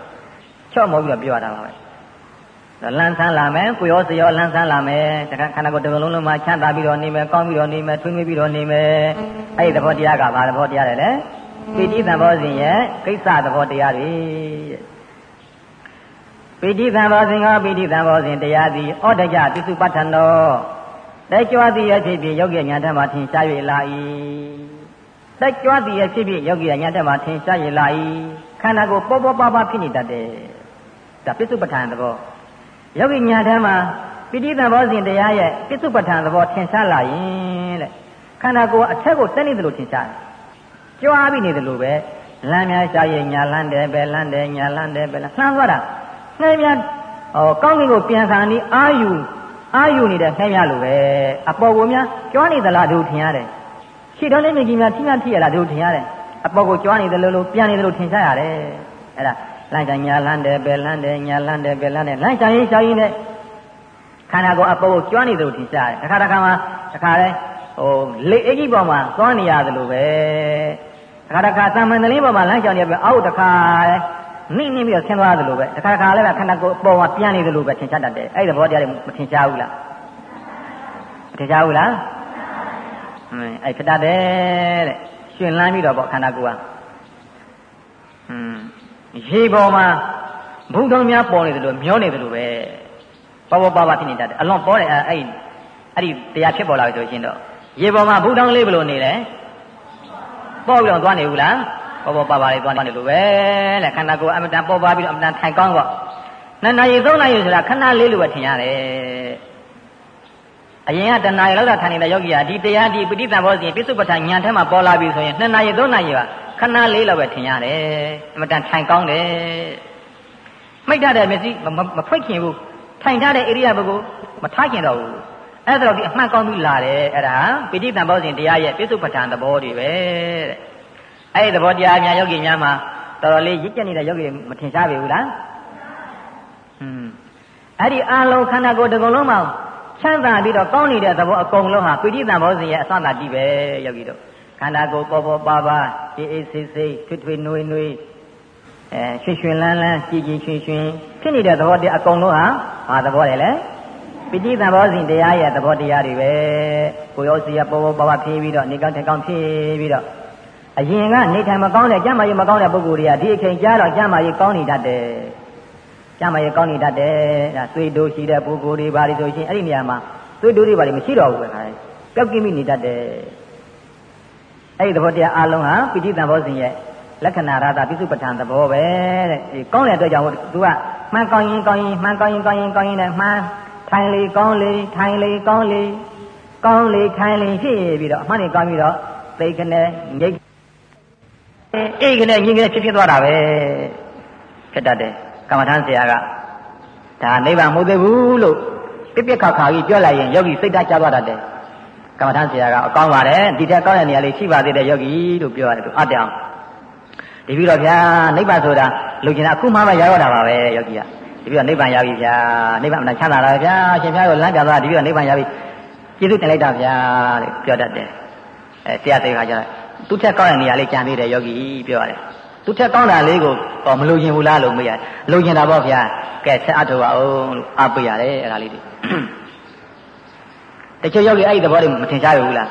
ချော့မဟုတ်ပြီးတော့ပြောရတာပါပဲ လန်းဆန်းလာမယ်ကိုရောစရောလန်းဆန်းလာမယ်တခါခန္ဓာကိုယ်တစ်လုံးလုံးမှာချမ်းသာပြီးတော့နေမယ်ကောင်းပြီးတော့နေမယ်ထွေးမြပြီးတော့နေမယ်အဲ့ဒီသဘောတရားကဘာသဘောတရားလဲလဲပိဋိသံဘောစဉ်ရဲ့ကိစ္စသဘောတရားတွေပိဋိသံဘောစဉ်ကပိဋိသံဘောစဉ်တရားသည်ဩဒကြပိစုပဋ္ဌနောတဲကြွသည်ရဲ့ဖြစ်ဖြစ်ယောဂီညာထမှာထင်ရှား၍လာ၏တက်ကြွသည်ရဲ့ဖြစ်ဖြစ်ယောဂီညာထမှာထင်ရှား၍လာ၏ခန္ဓာကိုယ်ပေါ်ပေါ်ပါပါဖြစ်နေတတ်တယ်ဒါပိစုပဋ္ဌာန်သဘော ယောဂီညာထမှာပိဋိသံဘောစဉ်တရားရဲ့ပိစုပဋ္ဌာန်သဘောထင်ရှားလာရင်တဲ့ခန္ဓာကိုယ်အထက်ကိုတက်နေတယ်လို့ထင်ရှားတယ်ကြွားပြီးနေတယ်လို့ပဲလမ်းများရှားရင်ညာလန်းတယ်ပဲလန်းတယ်ညာလန်းတယ်ပဲလန်းလှမ်းသွားတာနှဲများဟောကောင်းကင်ကိုပြန်ဆန်ပြီးအာယူအာယူနေတဲ့နှဲများလိုပဲအပေါ်ကိုများကြွားနေသလားတို့ထင်ရတယ်ခြေတော်လေးမြကြီးများထိမှထိရလားတို့ထင်ရတယ်အပေါ်ကိုကြွားနေတယ်လို့ပြန်နေတယ်လို့ထင်ရှားရတယ်အဲ့ဒါ လမ်းချညာလန်းတယ်ပဲလန်းတယ်ညာလန်းတယ်ပဲလန်းတယ်လမ်းချရင်ရှားရင်နဲ့ခန္ဓာကိုယ်အပေါ်ကိုကြွားနေတယ်လို့ထင်ရှားတယ်တစ်ခါတစ်ခါမှတစ်ခါလဲဟိုလေအကြီးပေါ်မှာသွားနေရတယ်လို့ပဲတစ်ခါတစ်ခါသာမန်တလင်းပေါ်မှာလမ်းချောင်နေပြီအောက်တစ်ခါနိမ့်နိမ့်ပြီးတော့ဆင်းသွားတယ်လို့ပဲတစ်ခါတစ်ခါလည်းပဲခန္ဓာကိုယ်အပေါ်မှာပြန်နေတယ်လို့ပဲထင်ရှားတတ်တယ်အဲ့ဒီသဘောတရားတွေမထင်ရှားဘူးလားမထင်ရှားဘူးလားဟင်းအဲ့ဖြစ်တတ်တယ်တဲ့ရှင်လန်းပြီးတော့ပေါ့ခန္ဓာကိုယ်ကဟင်း ရေပေါ်မှာဘုံတော်များပေါ်နေတယ်လို့မျောနေတယ်လို့ပဲပေါ်ပေါ်ပါပါဖြစ်နေတတ်တယ်အလွန်ပေါ်တယ်အဲ့အဲ့ဒီတရားဖြစ်ပေါ်လာပြီဆိုရှင်တော့ရေပေါ်မှာဘုံတော်လေးဘယ်လိုနေလဲပေါ်ပြီးတော့သွားနေဘူးလားပေါ်ပေါ်ပါပါလေးသွားနေလို့ပဲတဲ့ခန္ဓာကိုယ်အမတန်ပေါ်ပါပြီးတော့အမတန်ထိုင်ကောင်းတော့နှစ်နာရီသုံးနာရီဆိုတာခဏလေးလိုပဲထင်ရတယ်အရင်ကတဏှာရလောက်ထိုင်နေတဲ့ယောဂီကဒီတရားဒီပဋိသင်္ဘောစဉ်ပြစ္စုပ္ပန်ညာထဲမှာပေါ်လာပြီဆိုရင်နှစ်နာရီသုံးနာရီက ခဏလေးလောက်ပဲထင်ရတယ်အမတန်ထိုင်ကောင်းတယ်မိတ်ထားတဲ့မျက်စိမဖွင့်ခင်ဘူးထိုင်ထားတဲ့ဣရိယာပုဂ္ဂိုလ်မထားခင်တော့ဘူးအဲ့ဒါတော့ဒီအမှန်ကောင်းပြီးလာတယ်အဲ့ဒါပိဋိတံဘောဇဉ်တရားရဲ့ပြစ္ဆုပ္ပန်သဘောတွေပဲတဲ့အဲ့ဒီသဘောတရားများယောဂီများမှာတော်တော်လေးရစ်ကျက်နေတဲ့ယောဂီမထင်ရှားပြီဘူးလားဟွန်းအဲ့ဒီအာလုံးခန္ဓာကိုယ်တစ်ကုန်လုံးမှာချမ်းသာပြီးတော့ကောင်းနေတဲ့သဘောအကုန်လုံးဟာပိဋိတံဘောဇဉ်ရဲ့အစသာတိပဲယောဂီတို့ ခန္ဓာကိုယ်ပေါ်ပေါ်ပါပါအေးအေးဆေးဆေးထွေးထွေးနွေးနွေးအဲရွှင်ရွှင်လန်းလန်းကြည်ကြည်ရွှင်ရွှင်ဖြစ်နေတဲ့သဘောတရားအကုန်လုံးဟာဘာသဘောလဲလဲပိဋိသံဘောစဉ်တရားရဲ့သဘောတရားတွေပဲကိုရောစီရပေါ်ပေါ်ပါပါဖြေးပြီးတော့နေကောင်းထကောင်းဖြေးပြီးတော့အရင်ကနေထိုင်မကောင်းတဲ့ကျမ်းမာရေးမကောင်းတဲ့ပုဂ္ဂိုလ်တွေကဒီအချိန်ကြားတော့ကျမ်းမာရေးကောင်းနေတတ်တယ်ကျမ်းမာရေးကောင်းနေတတ်တယ်ဒါသွေးတိုးရှိတဲ့ပုဂ္ဂိုလ်တွေဘာတွေဆိုရှင်အဲ့ဒီနေရာမှာသွေးတိုးတွေဘာတွေမရှိတော့ဘူးပဲခါတယ်ပျောက်ကင်းမိနေတတ်တယ် အဲ့ဒီသဘောတရားအလုံးဟာပိဋိသံဘောစဉ်ရဲ့လက္ခဏာရတာပိစုပဋ္ဌာန်သဘောပဲတဲ့ကောင်းတဲ့အတွက်ကြောင့်သူကမှန်ကောင်းရင်ကောင်းရင်မှန်ကောင်းရင်ကောင်းရင်ကောင်းရင်လည်းမှန်ထိုင်လေကောင်းလေထိုင်လေကောင်းလေကောင်းလေထိုင်လေဖြစ်ပြီးတော့အမှန်နဲ့ကောင်းပြီးတော့သိခနဲ့ငိတ်အိတ်ခနဲ့ငိတ်ခနဲ့ဖြစ်ဖြစ်သွားတာပဲဖြစ်တတ်တယ်ကမ္မထမ်းဆရာကဒါနိဗ္ဗာန်မဟုတ်သေးဘူးလို့ပြက်ပြက်ခါခါကြီးပြောလိုက်ရင်ယောဂီစိတ်ဓာတ်ကျသွားတတ်တယ် ကမ္မထမ်းဆရာကအကောင်းပါတယ်ဒီထက်ကောင်းတဲ့နေရာလေးရှိပါသေးတယ်ယောဂီလို့ပြောရတယ်သူအတောင်ဒီပြီးတော့ဗျာနိဗ္ဗာန်ဆိုတာလူကျင်တာအခုမှမရတော့တာပါပဲယောဂီကဒီပြီးတော့နိဗ္ဗာန်ရပြီဗျာနိဗ္ဗာန်အမှန်ချမ်းသာတာဗျာအရှင်ဘုရားကိုလမ်းပြသွားဒီပြီးတော့နိဗ္ဗာန်ရပြီကျေးဇူးတင်လိုက်တာဗျာတဲ့ပြောတတ်တယ်အဲတရားသိခါကျတော့သူထက်ကောင်းတဲ့နေရာလေးကြံသေးတယ်ယောဂီပြောရတယ်သူထက်ကောင်းတာလေးကိုတော့မလိုချင်ဘူးလားလို့မေးရတယ်လိုချင်တာပေါ့ဗျာကဲဆက်အထောက်အောင်လို့အားပေးရတယ်အဲ့ဒါလေးတွေ တချို့ယောဂီအဲ့ဒီသဘောတွေမထင်ရှားဘူးလား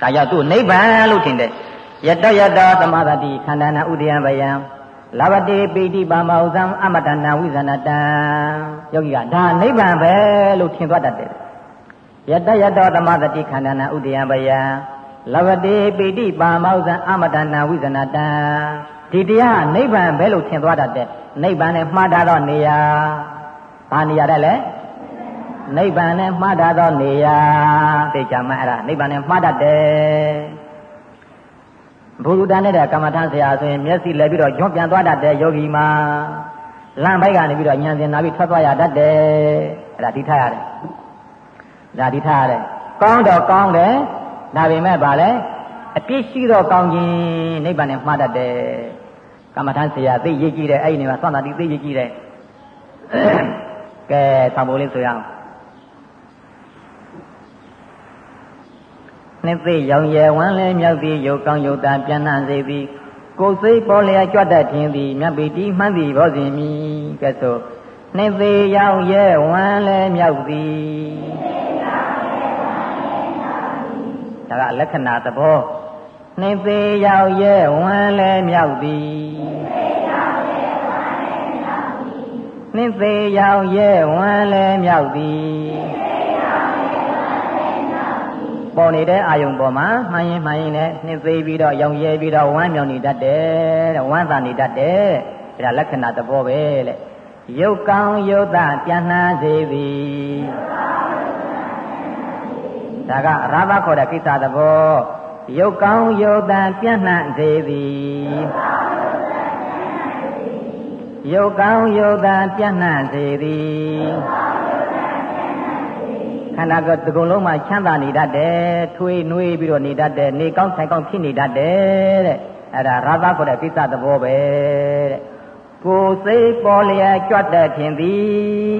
ဒါကြောင့်သူ့နိဗ္ဗာန်လို့ထင်တယ်ယတယတသမာဓိခန္ဓာနာဥဒယံဗယံလဘတိပိတိပါမဥဇံအမတနာဝိဇဏတံယောဂီကဒါနိဗ္ဗာန်ပဲလို့ထင်သွားတတ်တယ်ယတယတောသမာသတိခန္ဓာနာဥဒယံဗယံလဘတိပိတိပါမဥဇံအမတနာဝိဇဏတံဒီတရားနိဗ္ဗာန်ပဲလို့ထင်သွားတတ်တယ်နိဗ္ဗာန်နဲ့မှားတာတော့နေရာဘာနေရာတဲ့လဲ နိဗ္ဗာန်နဲ့မှားတာတော့နေရာသိကြမှာအဲ့ဒါနိဗ္ဗာန်နဲ့မှားတတ်တယ်ဘုရုတန်နဲ့ကမ္မထဆရာဆိုရင်မျက်စိလဲပြီးတော့ညွန့်ပြန်သွားတတ်တယ်ယောဂီမှာလမ်းဘက်ကနေပြီးတော့ညံစင်နာပြီးထွက်သွားရတတ်တယ်အဲ့ဒါဒီထားရတယ်ဒါဒီထားရတယ်ကောင်းတော့ကောင်းတယ်ဒါပေမဲ့ဗာလဲအပြစ်ရှိတော့ကောင်းခြင်းနိဗ္ဗာန်နဲ့မှားတတ်တယ်ကမ္မထဆရာသိရကြည့်တယ်အဲ့ဒီနေမှာသံသာတိသိရကြည့်တယ်ကဲသံဖို့လေးဆိုရအောင် နှစ်သိရောင်ရယ်ဝမ်းလဲမြောက်သည်ရုပ်ကောင်းရုပ်သားပြန်နှံ့စေသည်ကိုယ်စိတ်ပေါ်လျက်ကြွတတ်ခြင်းသည်မြတ်ပေတိမှန်သည်ဘောဇင်မီကဲဆိုနှစ်သိရောင်ရယ်ဝမ်းလဲမြောက်သည်ဒါကလက္ခဏာသဘောနှိသေးရောက်ရဲ့ဝမ်းလဲမြောက်သည်နှိသေးရောက်ရဲ့ဝမ်းလဲမြောက်သည် ပေါ်နေတဲ့အာယုံပေါ်မှာမှန်ရင်မှန်ရင်လည်းနှိသေးပြီးတော့ရောင်ရဲပြီးတော့ဝမ်းမြောက်နေတတ်တယ်တဲ့ဝမ်းသာနေတတ်တယ်ဒါလက္ခဏာသဘောပဲတဲ့ရုပ်ကောင်းရုပ်သာပြန်နှားစေသည်ဒါကရာဘခေါ်တဲ့ကိစ္စသဘောရုပ်ကောင်းရုပ်တန်ပြန့်နှံ့စေသည်ရုပ်ကောင်းရုပ်တန်ပြန့်နှံ့စေသည် ခန္ဓာကတကုံလုံးမှာချမ်းသာနေတတ်တယ်ထွေးနှွေးပြီးတော့နေတတ်တယ်နေကောင်းထိုင်ကောင်းဖြစ်နေတတ်တယ်တဲ့အဲ့ဒါရာသခေါ်တဲ့ပိဿသဘောပဲတဲ့ကိုယ်စိတ်ပေါ်လျက်ကြွတ်တဲ့ထင်သည်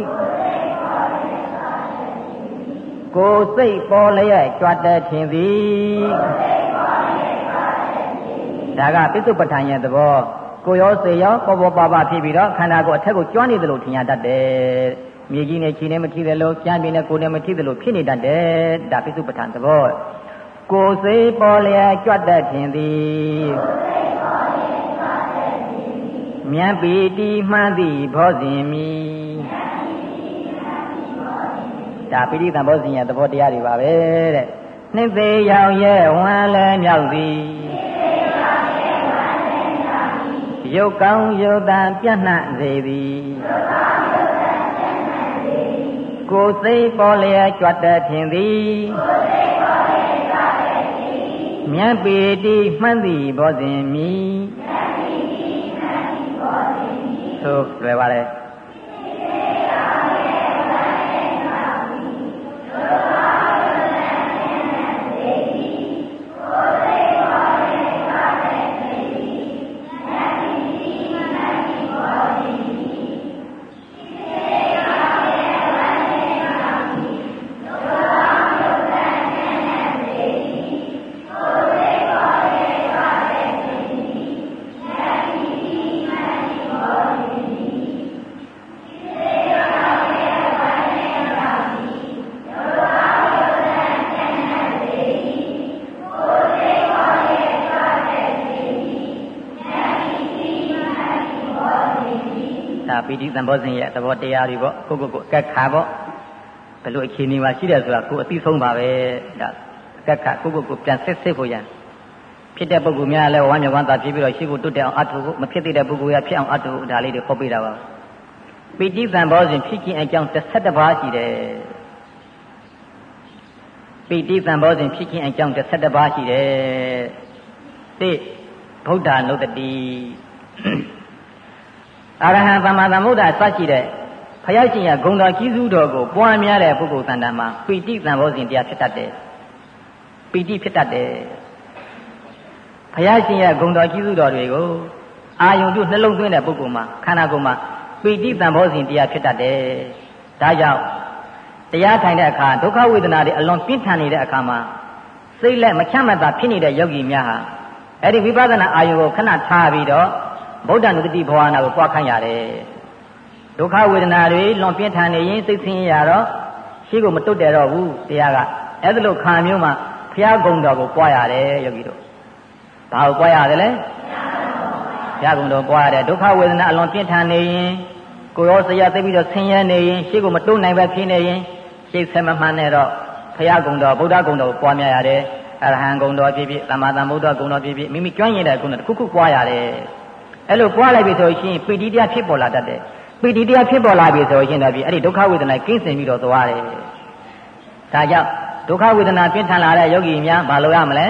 ကိုယ်စိတ်ပေါ်လျက်ကြွတ်တဲ့ထင်သည်ဒါကပိဿပဋ္ဌာန်ရဲ့သဘောကိုရောစေရောပေါ်ပေါ်ပါပါဖြစ်ပြီးတော့ခန္ဓာကိုယ်အထက်ကိုကျွမ်းနေတယ်လို့ထင်ရတတ်တယ် မြေကြီးနဲ့ခြေနဲ့မထိတယ်လို့ကြမ်းပြင်းနဲ့ကိုယ်နဲ့မထိတယ်လို့ဖြစ်နေတတ်တယ်ဒါပိဿပဋ္ဌာန်သဘောကိုယ်စေပေါ်လျက်ကြွတ်တဲ့ထင်သည်မြတ်ပီတိမှန်သည်ဘောဇင်မီဒါပိဋိသံဘောဇင်ရဲ့သဘောတရားတွေပါပဲတဲ့နှစ်သေးရောက်ရဲ့ဝမ်းလဲမြောက်သည်ရုပ်ကောင်းရုပ်သာပြန့်နှံ့စေသည် ကိုယ်စိတ်ပေါ်လျက်ကြွတဲ့ထင်သည်မြတ်ပေတိမှန်သည်ဘောဇင်မီသို့လွယ်ပါလေ ပီတိသံဘောဇဉ်ရဲ့သဘောတရားတွေပေါ့ကိုကိုကိုအကက်ခါပေါ့ဘယ်လိုအခြေအနေမှာရှိတယ်ဆိုတာကိုအသိဆုံးပါပဲဒါအကက်ခါကိုကိုကိုပြန်စစ်စစ်ဖို့ရန်ဖြစ်တဲ့ပုဂ္ဂိုလ်များလည်းဝမ်းမြောက်ဝမ်းသာဖြစ်ပြီးတော့ရှိဖို့တွတ်တဲ့အောင်အထုဖို့မဖြစ်သေးတဲ့ပုဂ္ဂိုလ်ရဖြစ်အောင်အထုဖို့ဒါလေးတွေဟောပေးတာပါပီတိသံဘောဇဉ်ဖြစ်ခြင်းအကြောင်း17ပါးရှိတယ်ပီတိသံဘောဇဉ်ဖြစ်ခြင်းအကြောင်း17ပါးရှိတယ်တိဗုဒ္ဓနုတ္တိ အရဟံသမ္မာသမ္ဗုဒ္ဓစရှိတဲ့ဘုရားရှင်ရဲ့ဂုဏ်တော်ကြီးစုတော်ကိုပွားများတဲ့ပုဂ္ဂိုလ်တန်တမှာပီတိသံဘောဇဉ်တရားဖြစ်တတ်တယ်ပီတိဖြစ်တတ်တယ်ဘုရားရှင်ရဲ့ဂုဏ်တော်ကြီးစုတော်တွေကိုအာယုံပြုနှလုံးသွင်းတဲ့ပုဂ္ဂိုလ်မှာခန္ဓာကိုယ်မှာပီတိသံဘောဇဉ်တရားဖြစ်တတ်တယ်ဒါကြောင့်တရားထိုင်တဲ့အခါဒုက္ခဝေဒနာတွေအလွန်ပြင်းထန်နေတဲ့အခါမှာစိတ်လက်မချမ်းမသာဖြစ်နေတဲ့ယောဂီများဟာအဲ့ဒီဝိပဿနာအာယုံကိုခဏထားပြီးတော့ ဗုဒ္ဓနုတတိဘဝနာကိုပွားခိုင်းရတယ်ဒုက္ခဝေဒနာတွေလွန်ပြင်းထန်နေရင်စိတ်ဆင်းရဲတော့ရှိကိုမတုတ်တယ်တော့ဘူးတရားကအဲ့ဒါလို့ခံမျိုးမှာဘုရားဂုံတော်ကိုပွားရတယ်ယောဂီတို့ဘာကိုပွားရတယ်လဲဘုရားဂုံတော်ပွားရတယ်ဒုက္ခဝေဒနာအလွန်ပြင်းထန်နေရင်ကိုရောစရာသိပြီးတော့ဆင်းရဲနေရင်ရှိကိုမတုတ်နိုင်ပဲဖြစ်နေရင်ရှိဆက်မမှန်နဲ့တော့ဘုရားဂုံတော်ဗုဒ္ဓဂုံတော်ကိုပွားများရတယ်အရဟံဂုံတော်ဖြစ်ဖြစ်သမ္မာသမ္ဗုဒ္ဓဂုံတော်ဖြစ်ဖြစ်မိမိကျွမ်းကျင်တဲ့ဂုဏ်တော်တစ်ခုခုပွားရတယ် အဲ့လိုပွားလိုက်ပြီဆိုရင်ပီတိတရားဖြစ်ပေါ်လာတတ်တယ်ပီတိတရားဖြစ်ပေါ်လာပြီဆိုရင်တော့ဒီအဲ့ဒီဒုက္ခဝေဒနာကင်းစင်ပြီးတော့သွားတယ်ဒါကြောင့်ဒုက္ခဝေဒနာပြင်းထန်လာတဲ့ယောဂီများမလုပ်ရမလဲ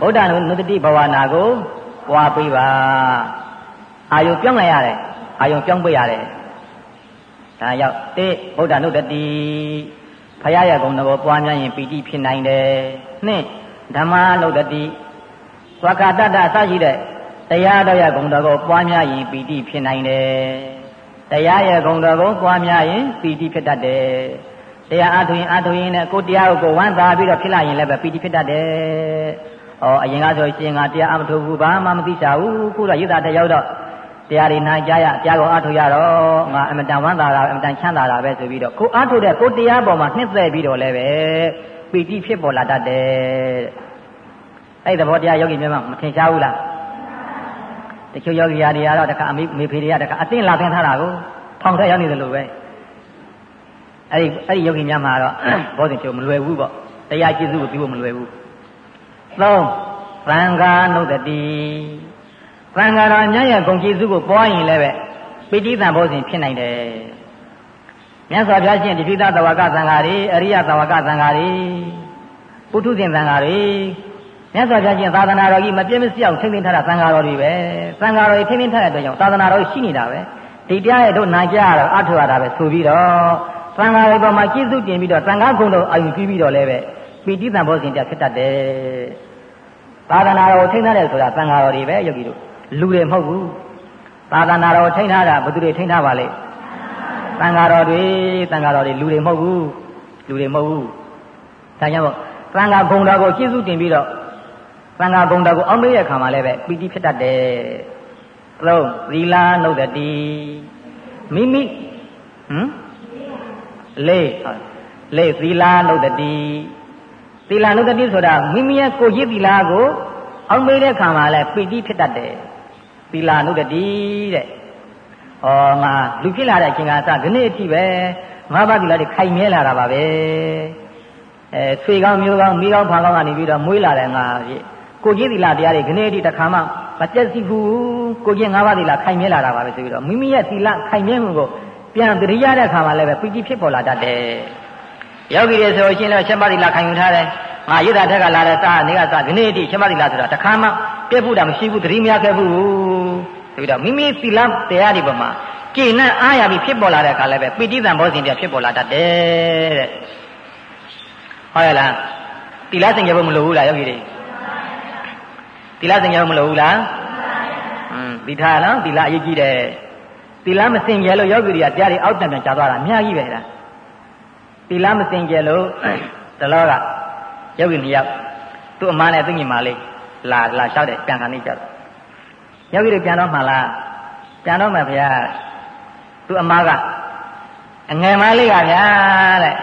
ဗုဒ္ဓနုတတိဘဝနာကိုပွားပြီးပါအာယုပြောင်းလိုက်ရတယ်အာယုပြောင်းပေးရတယ်ဒါရောက်တိဗုဒ္ဓနုတတိဖရာရဲ့ဂုဏ်တော်ပွားများရင်ပီတိဖြစ်နိုင်တယ်နှစ်ဓမ္မနုတတိဝါကာတတအစရှိတဲ့ တရားတော်ရဲ့ဂုဏ်တော်ကိုပွားများရင်ပီတိဖြစ်နိုင်တယ်တရားရဲ့ဂုဏ်တော်ကိုပွားများရင်ပီတိဖြစ်တတ်တယ်တရားအားထုတ်ရင်အားထုတ်ရင်လည်းကိုတရားကိုကိုဝမ်းသာပြီးတော့ဖြစ်လာရင်လည်းပဲပီတိဖြစ်တတ်တယ်။ဩအရင်ကဆိုရှင်ကတရားအမထုတ်ဘူးဘာမှမသိချဘူးခုတော့ရစ်တာတယောက်တော့တရားတွေနာကြားရတရားကိုအားထုတ်ရတော့ငါအမတန်ဝမ်းသာတာအမတန်ချမ်းသာတာပဲဆိုပြီးတော့ကိုအားထုတ်တဲ့ကိုတရားပေါ်မှာနှစ်သက်ပြီးတော့လည်းပဲပီတိဖြစ်ပေါ်လာတတ်တယ်။အဲ့ဒီသဘောတရားယောဂီများမထင်ရှားဘူးလား။ တချို့ယောဂီယာတွေကတော့တခါအမေမေဖေတွေကတခါအသိလာသင်ထားတာကိုဖောင်ထက်ရောက်နေတယ်လို့ပဲ။အဲ့ဒီအဲ့ဒီယောဂီများမှာတော့ဘောဇင်ချိုမလွယ်ဘူးပေါ့တရားကျေစုကိုပြီးဖို့မလွယ်ဘူးသုံးသံဃာနုတတိသံဃာတော်များရဲ့ဂုံကျေစုကိုပွားရင်လည်းပဲပိဋိသံဘောဇင်ဖြစ်နိုင်တယ်မြတ်စွာဘုရားရှင်တိပိသသဝကသံဃာတွေအရိယသဝကသံဃာတွေပုထုဇဉ်သံဃာတွေ မြတ်စွာဘုရားရှင်သာသနာတော်ကြီးမပြည့်မစျောက်ထိမ့်သိမ်းထားတဲ့သံဃာတော်တွေပဲသံဃာတော်ကြီးထိမ့်သိမ်းထားတဲ့အတွက်ကြောင့်သာသနာတော်ရှိနေတာပဲဒီတရားရဲ့တို့နာကြရတော့အထောက်ရတာပဲဆိုပြီးတော့သံဃာတွေပေါ်မှာကျေးဇူးတင်ပြီးတော့သံဃာကုံတော်အာရုံပြုပြီးတော့လည်းပဲပီတိတံဘောဇင်တက်ဖြစ်တတ်တယ်သာသနာတော်ထိန်းထားတယ်ဆိုတာသံဃာတော်တွေပဲယောဂီတို့လူတွေမဟုတ်ဘူးသာသနာတော်ထိန်းထားတာဘယ်သူတွေထိန်းထားပါလဲသံဃာတော်တွေသံဃာတော်တွေလူတွေမဟုတ်ဘူးလူတွေမဟုတ်ဘူးဒါကြောင့်သံဃာဂုံတော်ကိုကျေးဇူးတင်ပြီးတော့ သံဃာဂုံတော်ကိုအောက်မေ့ရခံမှာလည်းပဲပီတိဖြစ်တတ်တယ်သုံးသီလနုဒတိမိမိဟမ်လေးလေးသီလာနုဒတိသီလာနုဒတိဆိုတာမိမိရဲ့ကိုရည်သီလာကိုအောက်မေးတဲ့ခါမှာလဲပီတိဖြစ်တတ်တယ်သီလာနုဒတိတဲ့ဟောငါလူဖြစ်လာတဲ့အချိန်ကစခဏအထိပဲငါးပါးသီလာတွေခိုင်မြဲလာတာပါပဲအဲဆွေကောင်းမျိုးကောင်းမိကောင်းဖာကောင်းကနေပြီးတော့မွေးလာတယ်ငါဖြစ် ကိုကြီးသီလာတရားတွေခဏအထိတစ်ခါမှမပြည့်စုံဘူးကိုကြီးငါးပါးသီလာခိုင်မြဲလာတာပါပဲဆိုပြီးတော့မိမိရဲ့သီလာခိုင်မြဲမှုကိုပြန်တရိရတဲ့အခါမှာလည်းပဲပီတိဖြစ်ပေါ်လာတတ်တယ်။ယောဂီတွေဆိုရှင်လည်းချက်ပါတိလာခံယူထားတယ်။ငါယုဒထက်ကလာတဲ့စာနေကစာဒီနေ့အထိချက်ပါတိလာဆိုတာတခါမှပြည့်ဖို့တာမရှိဘူးသတိမရခဲ့ဘူး။ဆိုပြီးတော့မိမိသီလတရားတွေပေါ်မှာကျင့်နဲ့အားရပြီးဖြစ်ပေါ်လာတဲ့အခါလည်းပဲပီတိတံဘောဇင်ပြဖြစ်ပေါ်လာတတ်တယ်တဲ့။ဟုတ်ရဲ့လား။သီလစင်ကြဖို့မလိုဘူးလားယောဂီတွေ။ သီလစင်ကြဖို့မလိုဘူးလား။อืมဒီထားလားသီလအရေးကြီးတယ်။သီလမစင်ကြယ်လို့ယောဂီတွေကတရားတွေအောက်တန်ပြန်ကြာသွားတာအများကြီးပဲလားသီလမစင်ကြယ်လို့တလောကယောဂီနှစ်ယောက်သူ့အမနဲ့သူ့ညီမလေးလာလာလျှောက်တယ်ပြန်ခါနေကြတော့ယောဂီတွေပြန်တော့မှလားပြန်တော့မယ်ဗျာသူ့အမကအငယ်မလေးကဗျာတဲ့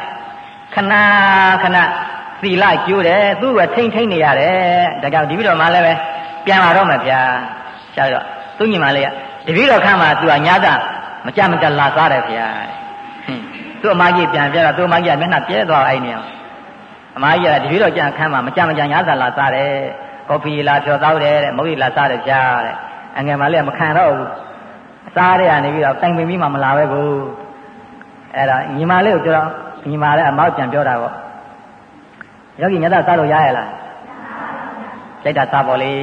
ခဏခဏ သီလကျိုးတယ်သူ့ကထိမ့်ထိမ့်နေရတယ်ဒါကြောင့်ဒီပြီးတော့မှလည်းပဲပြန်လာတော့မယ်ဗျာရှာတော့သူ့ညီမလေးကတပည့်တော်ခန့်မှာသူကညတာမကြမကြလာစားတယ်ခင်ဗျာသူ့အမကြီးပြန်ပြတော့သူ့အမကြီးကမျက်နှာပြဲသွားအဲ့နေအောင်အမကြီးကတပည့်တော်ကြံခန့်မှာမကြမကြညစာလာစားတယ်ကော်ဖီလာဖြော်သောက်တယ်တဲ့မုတ်ရီလာစားတယ်ကြားတဲ့အငယ်မလေးကမခံတော့ဘူးစားတဲ့ကနေပြီးတော့တိုင်ပင်ပြီးမှမလာပဲကိုအဲ့ဒါညီမလေးကိုပြောတော့ညီမလေးအမောက်ပြန်ပြောတာပေါ့ ယောဂီညတာစားလို့ရရလားစိတ်ဓာတ်စားပေါ်လေ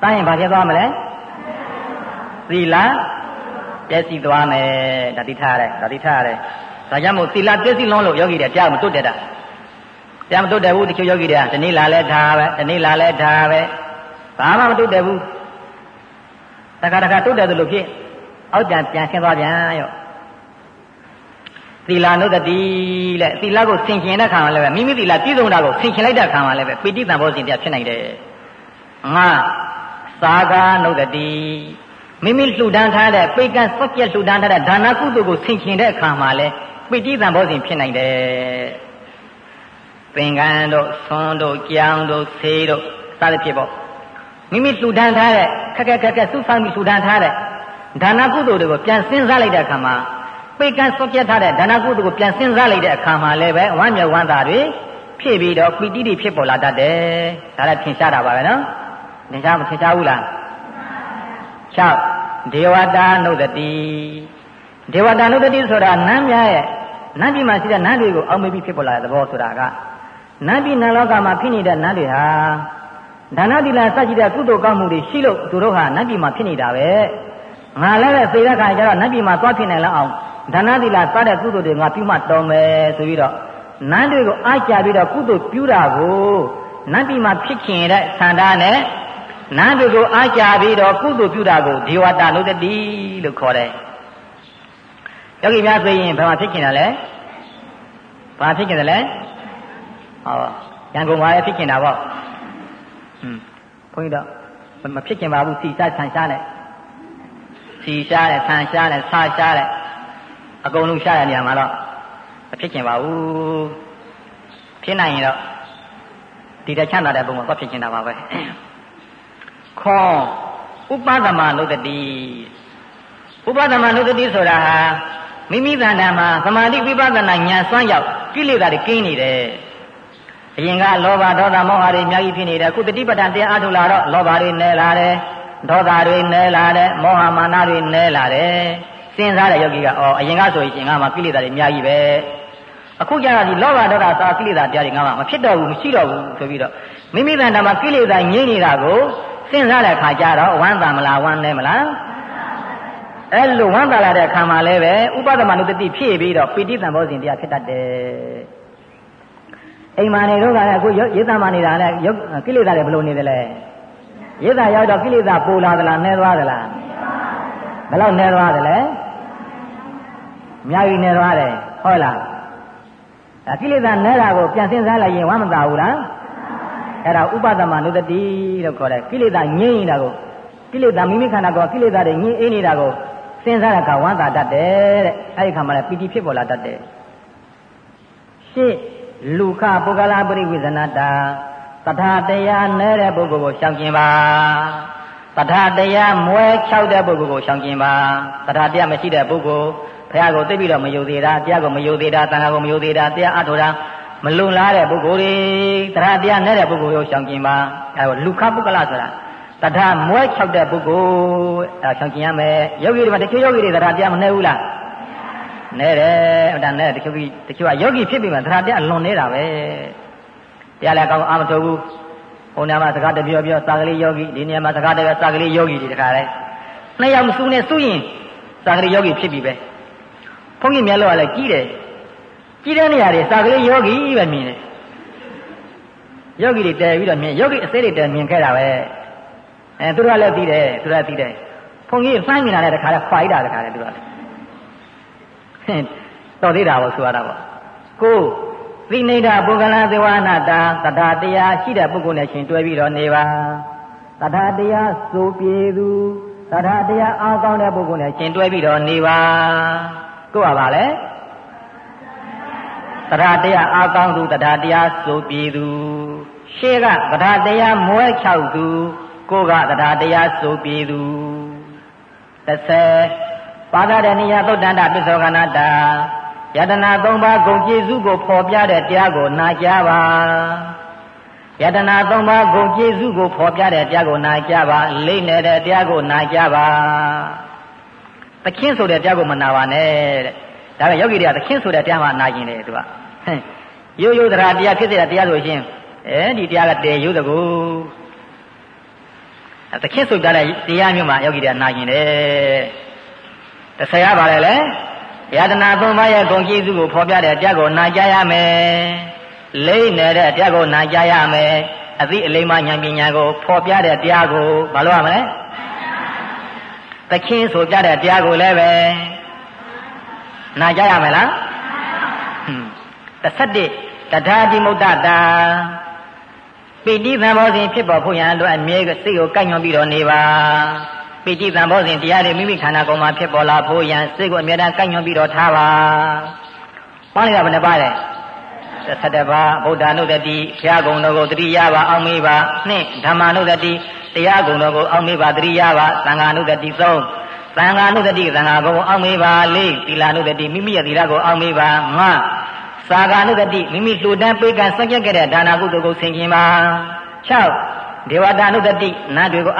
စားရင်ဘာဖြစ်သွားမလဲသီလပြည့်စည်သွားမယ်ဒါတိထားရတယ်ဒါတိထားရတယ်ဒါကြောင့်မို့သီလပြည့်စည်လုံးလို့ယောဂီတွေကြားမတွတ်တက်တာကြားမတွတ်တယ်ဘူးတချို့ယောဂီတွေကဒီနေ့လာလဲထားပဲဒီနေ့လာလဲထားပဲဘာမှမတွတ်တယ်ဘူးတခါတခါတွတ်တယ်ဆိုလို့ဖြစ်အောက်ပြန်ပြန်ဆင်းသွားပြန်ရော သီလနုဒတိတဲ့သီလကိုဆင်ခြင်တဲ့ခါမှာလည်းပဲမိမိသီလပြည့်စုံတာကိုဆင်ခြင်လိုက်တဲ့ခါမှာလည်းပဲပိဋိသံဘောဇဉ်တရားဖြစ်နိုင်တယ်ငါသာဂာနုဒတိမိမိလှူဒန်းထားတဲ့ပိကံစော့ကျက်လှူဒန်းထားတဲ့ဒါနကုသိုလ်ကိုဆင်ခြင်တဲ့အခါမှာလဲပိဋိသံဘောဇဉ်ဖြစ်နိုင်တယ်။သင်္ကန်းတို့ဆွန်းတို့ကြောင်တို့ဆေးတို့စသဖြင့်ပေါ့မိမိလှူဒန်းထားတဲ့ခက်ခက်ခက်ခက်စုဆောင်ပြီးလှူဒန်းထားတဲ့ဒါနကုသိုလ်တွေကိုပြန်စဉ်းစားလိုက်တဲ့အခါမှာ ပိကံစော့ကျက်ထားတဲ့ဒါနကုသိုလ်ကိုပြန်စဉ်းစားလိုက်တဲ့အခါမှာလည်းပဲဝမ်းမြောက်ဝမ်းသာတွေဖြစ်ပြီးတော့ပီတိတွေဖြစ်ပေါ်လာတတ်တယ်။ဒါလည်းထင်ရှားတာပါပဲနော်။သင်္ချာမသင်္ချာဘူးလား6ဒေဝတာနုဒတိဒေဝတာနုဒတိဆိုတာနန်းမြရဲ့နန်းပြည်မှာရှိတဲ့နန်းတွေကိုအောက်မေ့ပြီးဖြစ်ပေါ်လာတဲ့သဘောဆိုတာကနန်းပြည်နန်းလောကမှာဖြစ်နေတဲ့နန်းတွေဟာဒါနတိလာစကြည့်တဲ့ကုသိုလ်ကောင်းမှုတွေရှိလို့သူတို့ဟာနန်းပြည်မှာဖြစ်နေတာပဲငါလည်းပဲသိတဲ့ခါကျတော့နန်းပြည်မှာသွားဖြစ်နိုင်လောက်အောင် ဒါနတိလာစတဲ့ကုသိုလ်တွေငါပြုမှတော်မယ်ဆိုပြီးတော့နန်းတွေကိုအားကြပြီးတော့ကုသိုလ်ပြုတာကိုနန်းပြည်မှာဖြစ်ခင်တဲ့ဆန္ဒနဲ့နန်းတွေကိုအားကြပြီးတော့ကုသိုလ်ပြုတာကိုဒေဝတာနုတတိလို့ခေါ်တယ်ယောဂီများဆိုရင်ဘယ်မှာဖြစ်ခင်တာလဲဘာဖြစ်ခင်တယ်လဲဟောရန်ကုန်မှာလည်းဖြစ်ခင်တာပေါ့ဟွန်းဘုန်းကြီးတော့မဖြစ်ခင်ပါဘူးစီစားဆန်ရှားနဲ့စီရှားနဲ့ဆန်ရှားနဲ့ဆာရှားနဲ့ အကုန်လုံးရှားတဲ့နေရာမှာတော့မဖြစ်ခင်ပါဘူးဖြစ်နိုင်ရင်တော့ဒီတချမ်းသာတဲ့ဘုံမှာသွားဖြစ်ခင်တာပါပဲခေါ်ဥပသမနုတတိဥပသမနုတတိဆိုတာဟာမိမိတန်တန်မှာသမာဓိဝိပဿနာဉာဏ်စွမ်းရောက်ကိလေသာတွေကင်းနေတယ်အရင်ကလောဘဒေါသမောဟတွေအများကြီးဖြစ်နေတယ်အခုတတိပဋ္ဌာန်တရားအထုလာတော့လောဘတွေနည်းလာတယ်ဒေါသတွေနည်းလာတယ်မောဟမာနတွေနည်းလာတယ် စဉ်းစားတဲ့ယောဂီကအော်အရင်ကဆိုရင်ငါမှကိလေသာတွေအများကြီးပဲအခုကျတော့ဒီလောဘဒေါသစာကိလေသာတရားတွေငါမှမဖြစ်တော့ဘူးမရှိတော့ဘူးဆိုပြီးတော့မိမိတန်တမှာကိလေသာငြိမ့်နေတာကိုစဉ်းစားတဲ့ခါကျတော့ဝမ်းသာမလားဝမ်းလဲမလားအဲ့လိုဝမ်းသာလာတဲ့ခံမှာလည်းပဲဥပဒမနုတတိဖြစ်ပြီးတော့ပိဋိသံဘောဇဉ်တရားဖြစ်တတ်တယ်အိမ်မာနေတော့ကလည်းအခုရေသမနေတာနဲ့ကိလေသာတွေဘယ်လိုနေသလဲရေသာရောက်တော့ကိလေသာပူလာသလားနှဲသွားသလားဘယ်လောက်နှဲသွားသလဲ အများကြီးနှဲသွားတယ်ဟုတ်လားအဲကိလေသာနှဲတာကိုပြန်စဉ်းစားလိုက်ရင်ဝမ်းမသာဘူးလားအဲ့ဒါဥပဒမနုတတိလို့ခေါ်တယ်ကိလေသာငြိမ့်နေတာကိုကိလေသာမိမိခန္ဓာကိုကိလေသာတွေငြိမ့်အေးနေတာကိုစဉ်းစားတဲ့အခါဝမ်းသာတတ်တယ်တဲ့အဲ့ဒီခါမှလည်းပီတိဖြစ်ပေါ်လာတတ်တယ်ရှစ်လူခပုဂ္ဂလာပရိဝိဇနတာတထာတရားနဲတဲ့ပုဂ္ဂိုလ်ကိုရှောင်ကျင်ပါတထာတရားမွဲချောက်တဲ့ပုဂ္ဂိုလ်ကိုရှောင်ကျင်ပါတထာတရားမရှိတဲ့ပုဂ္ဂိုလ် ဘုရားကိုသိပြီးတော့မယုံသေးတာတရားကိုမယုံသေးတာသံဃာကိုမယုံသေးတာတရားအထောတာမလုံလားတဲ့ပုဂ္ဂိုလ်တွေတရားတရားနဲ့တဲ့ပုဂ္ဂိုလ်ကိုရှောင်ကျင်ပါအဲဒါလူခပုဂ္ဂလဆိုတာတထာမွဲချောက်တဲ့ပုဂ္ဂိုလ်အဲရှောင်ကျင်ရမယ်ယောဂီတွေမှာတချို့ယောဂီတွေတရားတရားမနဲ့ဘူးလားနဲ့တယ်အဲ့ဒါနဲ့တချို့တချို့ကယောဂီဖြစ်ပြီးမှတရားတရားအလွန်နေတာပဲတရားလည်းကောင်းအာမထုတ်ဘူးဟိုနေရာမှာစကားတပြောပြောစာကလေးယောဂီဒီနေရာမှာစကားတပြောစာကလေးယောဂီတွေတခါလဲနှစ်ယောက်မစုနဲ့စုရင်စာကလေးယောဂီဖြစ်ပြီပဲ ဘုန်းကြီးမြတ်လို့ကလည်းကြီးတယ်ကြီးတဲ့နေရာတွေစာကလေးယောဂီပဲမြင်တယ်ယောဂီတွေတည်ပြီးတော့မြင်ယောဂီအစိတွေတည်မြင်ခဲ့တာပဲအဲသူတို့ကလည်းသိတယ်သူတို့ကသိတယ်ဘုန်းကြီးစမ်းမြင်တာလည်းတခါလဲခွာလိုက်တာတခါလဲသူတို့ကလည်းတော်သေးတာပေါ့ဆိုရတာပေါ့ကိုသိနေတာပုဂ္ဂလာသေဝနာတာတထာတရားရှိတဲ့ပုဂ္ဂိုလ်နဲ့ရှင်တွဲပြီးတော့နေပါတထာတရားစိုးပြေသူတထာတရားအားကောင်းတဲ့ပုဂ္ဂိုလ်နဲ့ရှင်တွဲပြီးတော့နေပါ ကိုကပါလေတထာတရားအားကောင်းသူတထာတရားစိုးပြေသူရှေ့ကတထာတရားမွဲချောက်သူကိုကတထာတရားစိုးပြေသူ30ပါဒရဏိယသုတ်တန္တပစ္စောကနာတာယတနာ၃ပါးဂုံကျေစုကိုဖော်ပြတဲ့တရားကိုနာကြားပါယတနာ၃ပါးဂုံကျေစုကိုဖော်ပြတဲ့တရားကိုနာကြားပါလိမ့်နေတဲ့တရားကိုနာကြားပါ သခင်ဆိုတဲ့တရားကိုမနာပါနဲ့တဲ့ဒါပဲယောဂီတွေကသခင်ဆိုတဲ့တရားမှနာကျင်တယ်သူကရိုးရိုးတရားတရားဖြစ်တဲ့တရားဆိုရှင်အဲဒီတရားကတည်ရိုးတကူသခင်ဆိုကြတဲ့တရားမျိုးမှာယောဂီတွေကနာကျင်တယ်တဆရာပါလေလေယတနာသုံးပါးရဲ့ဂုဏ်ကျေးဇူးကိုဖော်ပြတဲ့တရားကိုနာကြားရမယ်လိမ့်နေတဲ့တရားကိုနာကြားရမယ်အသိအလိမ္မာဉာဏ်ပညာကိုဖော်ပြတဲ့တရားကိုမလုပ်ရမလဲ သခင်ဆိုပြတဲ့တရားကိုလည်းပဲနာကြားရမယ်လားဟွန်း31တထာတိမုဒ္ဒတာပိဋိသံဘောဇဉ်ဖြစ်ပေါ်ဖို့ရန်အတွက်အမြဲစိတ်ကိုကိုက်ညွန်ပြီးတော့နေပါပိဋိသံဘောဇဉ်တရားတွေမိမိခန္ဓာကိုယ်မှာဖြစ်ပေါ်လာဖို့ရန်စိတ်ကိုအမြဲတမ်းကိုက်ညွန်ပြီးတော့ထားပါ။ပေါင်းလိုက်တာဘယ်နှပါလဲ။17 ပါးဗုဒ္ဓ ानु တတိဘုရားကုံတော်ကိုတတိယပါအောင်မေးပါ။နှစ်ဓမ္မ ानु တတိတရားကုံတော်ကိုအောင်မေးပါတတိယပါသံဃာ ानु တတိသုံးသံဃာ ानु တတိသံဃာကုံကိုအောင်မေးပါလေးသီလ ानु တတိမိမိရဲ့သီလကိုအောင်မေးပါငါသာဂာ ानु တတိမိမိလှူဒန်းပေးကံစံကြက်ခဲ့တဲ့ဒါနာကုသိုလ်ကိုဆင်ခြင်ပါ6 ဒေဝတာနုတ္တိနတ်တွေကို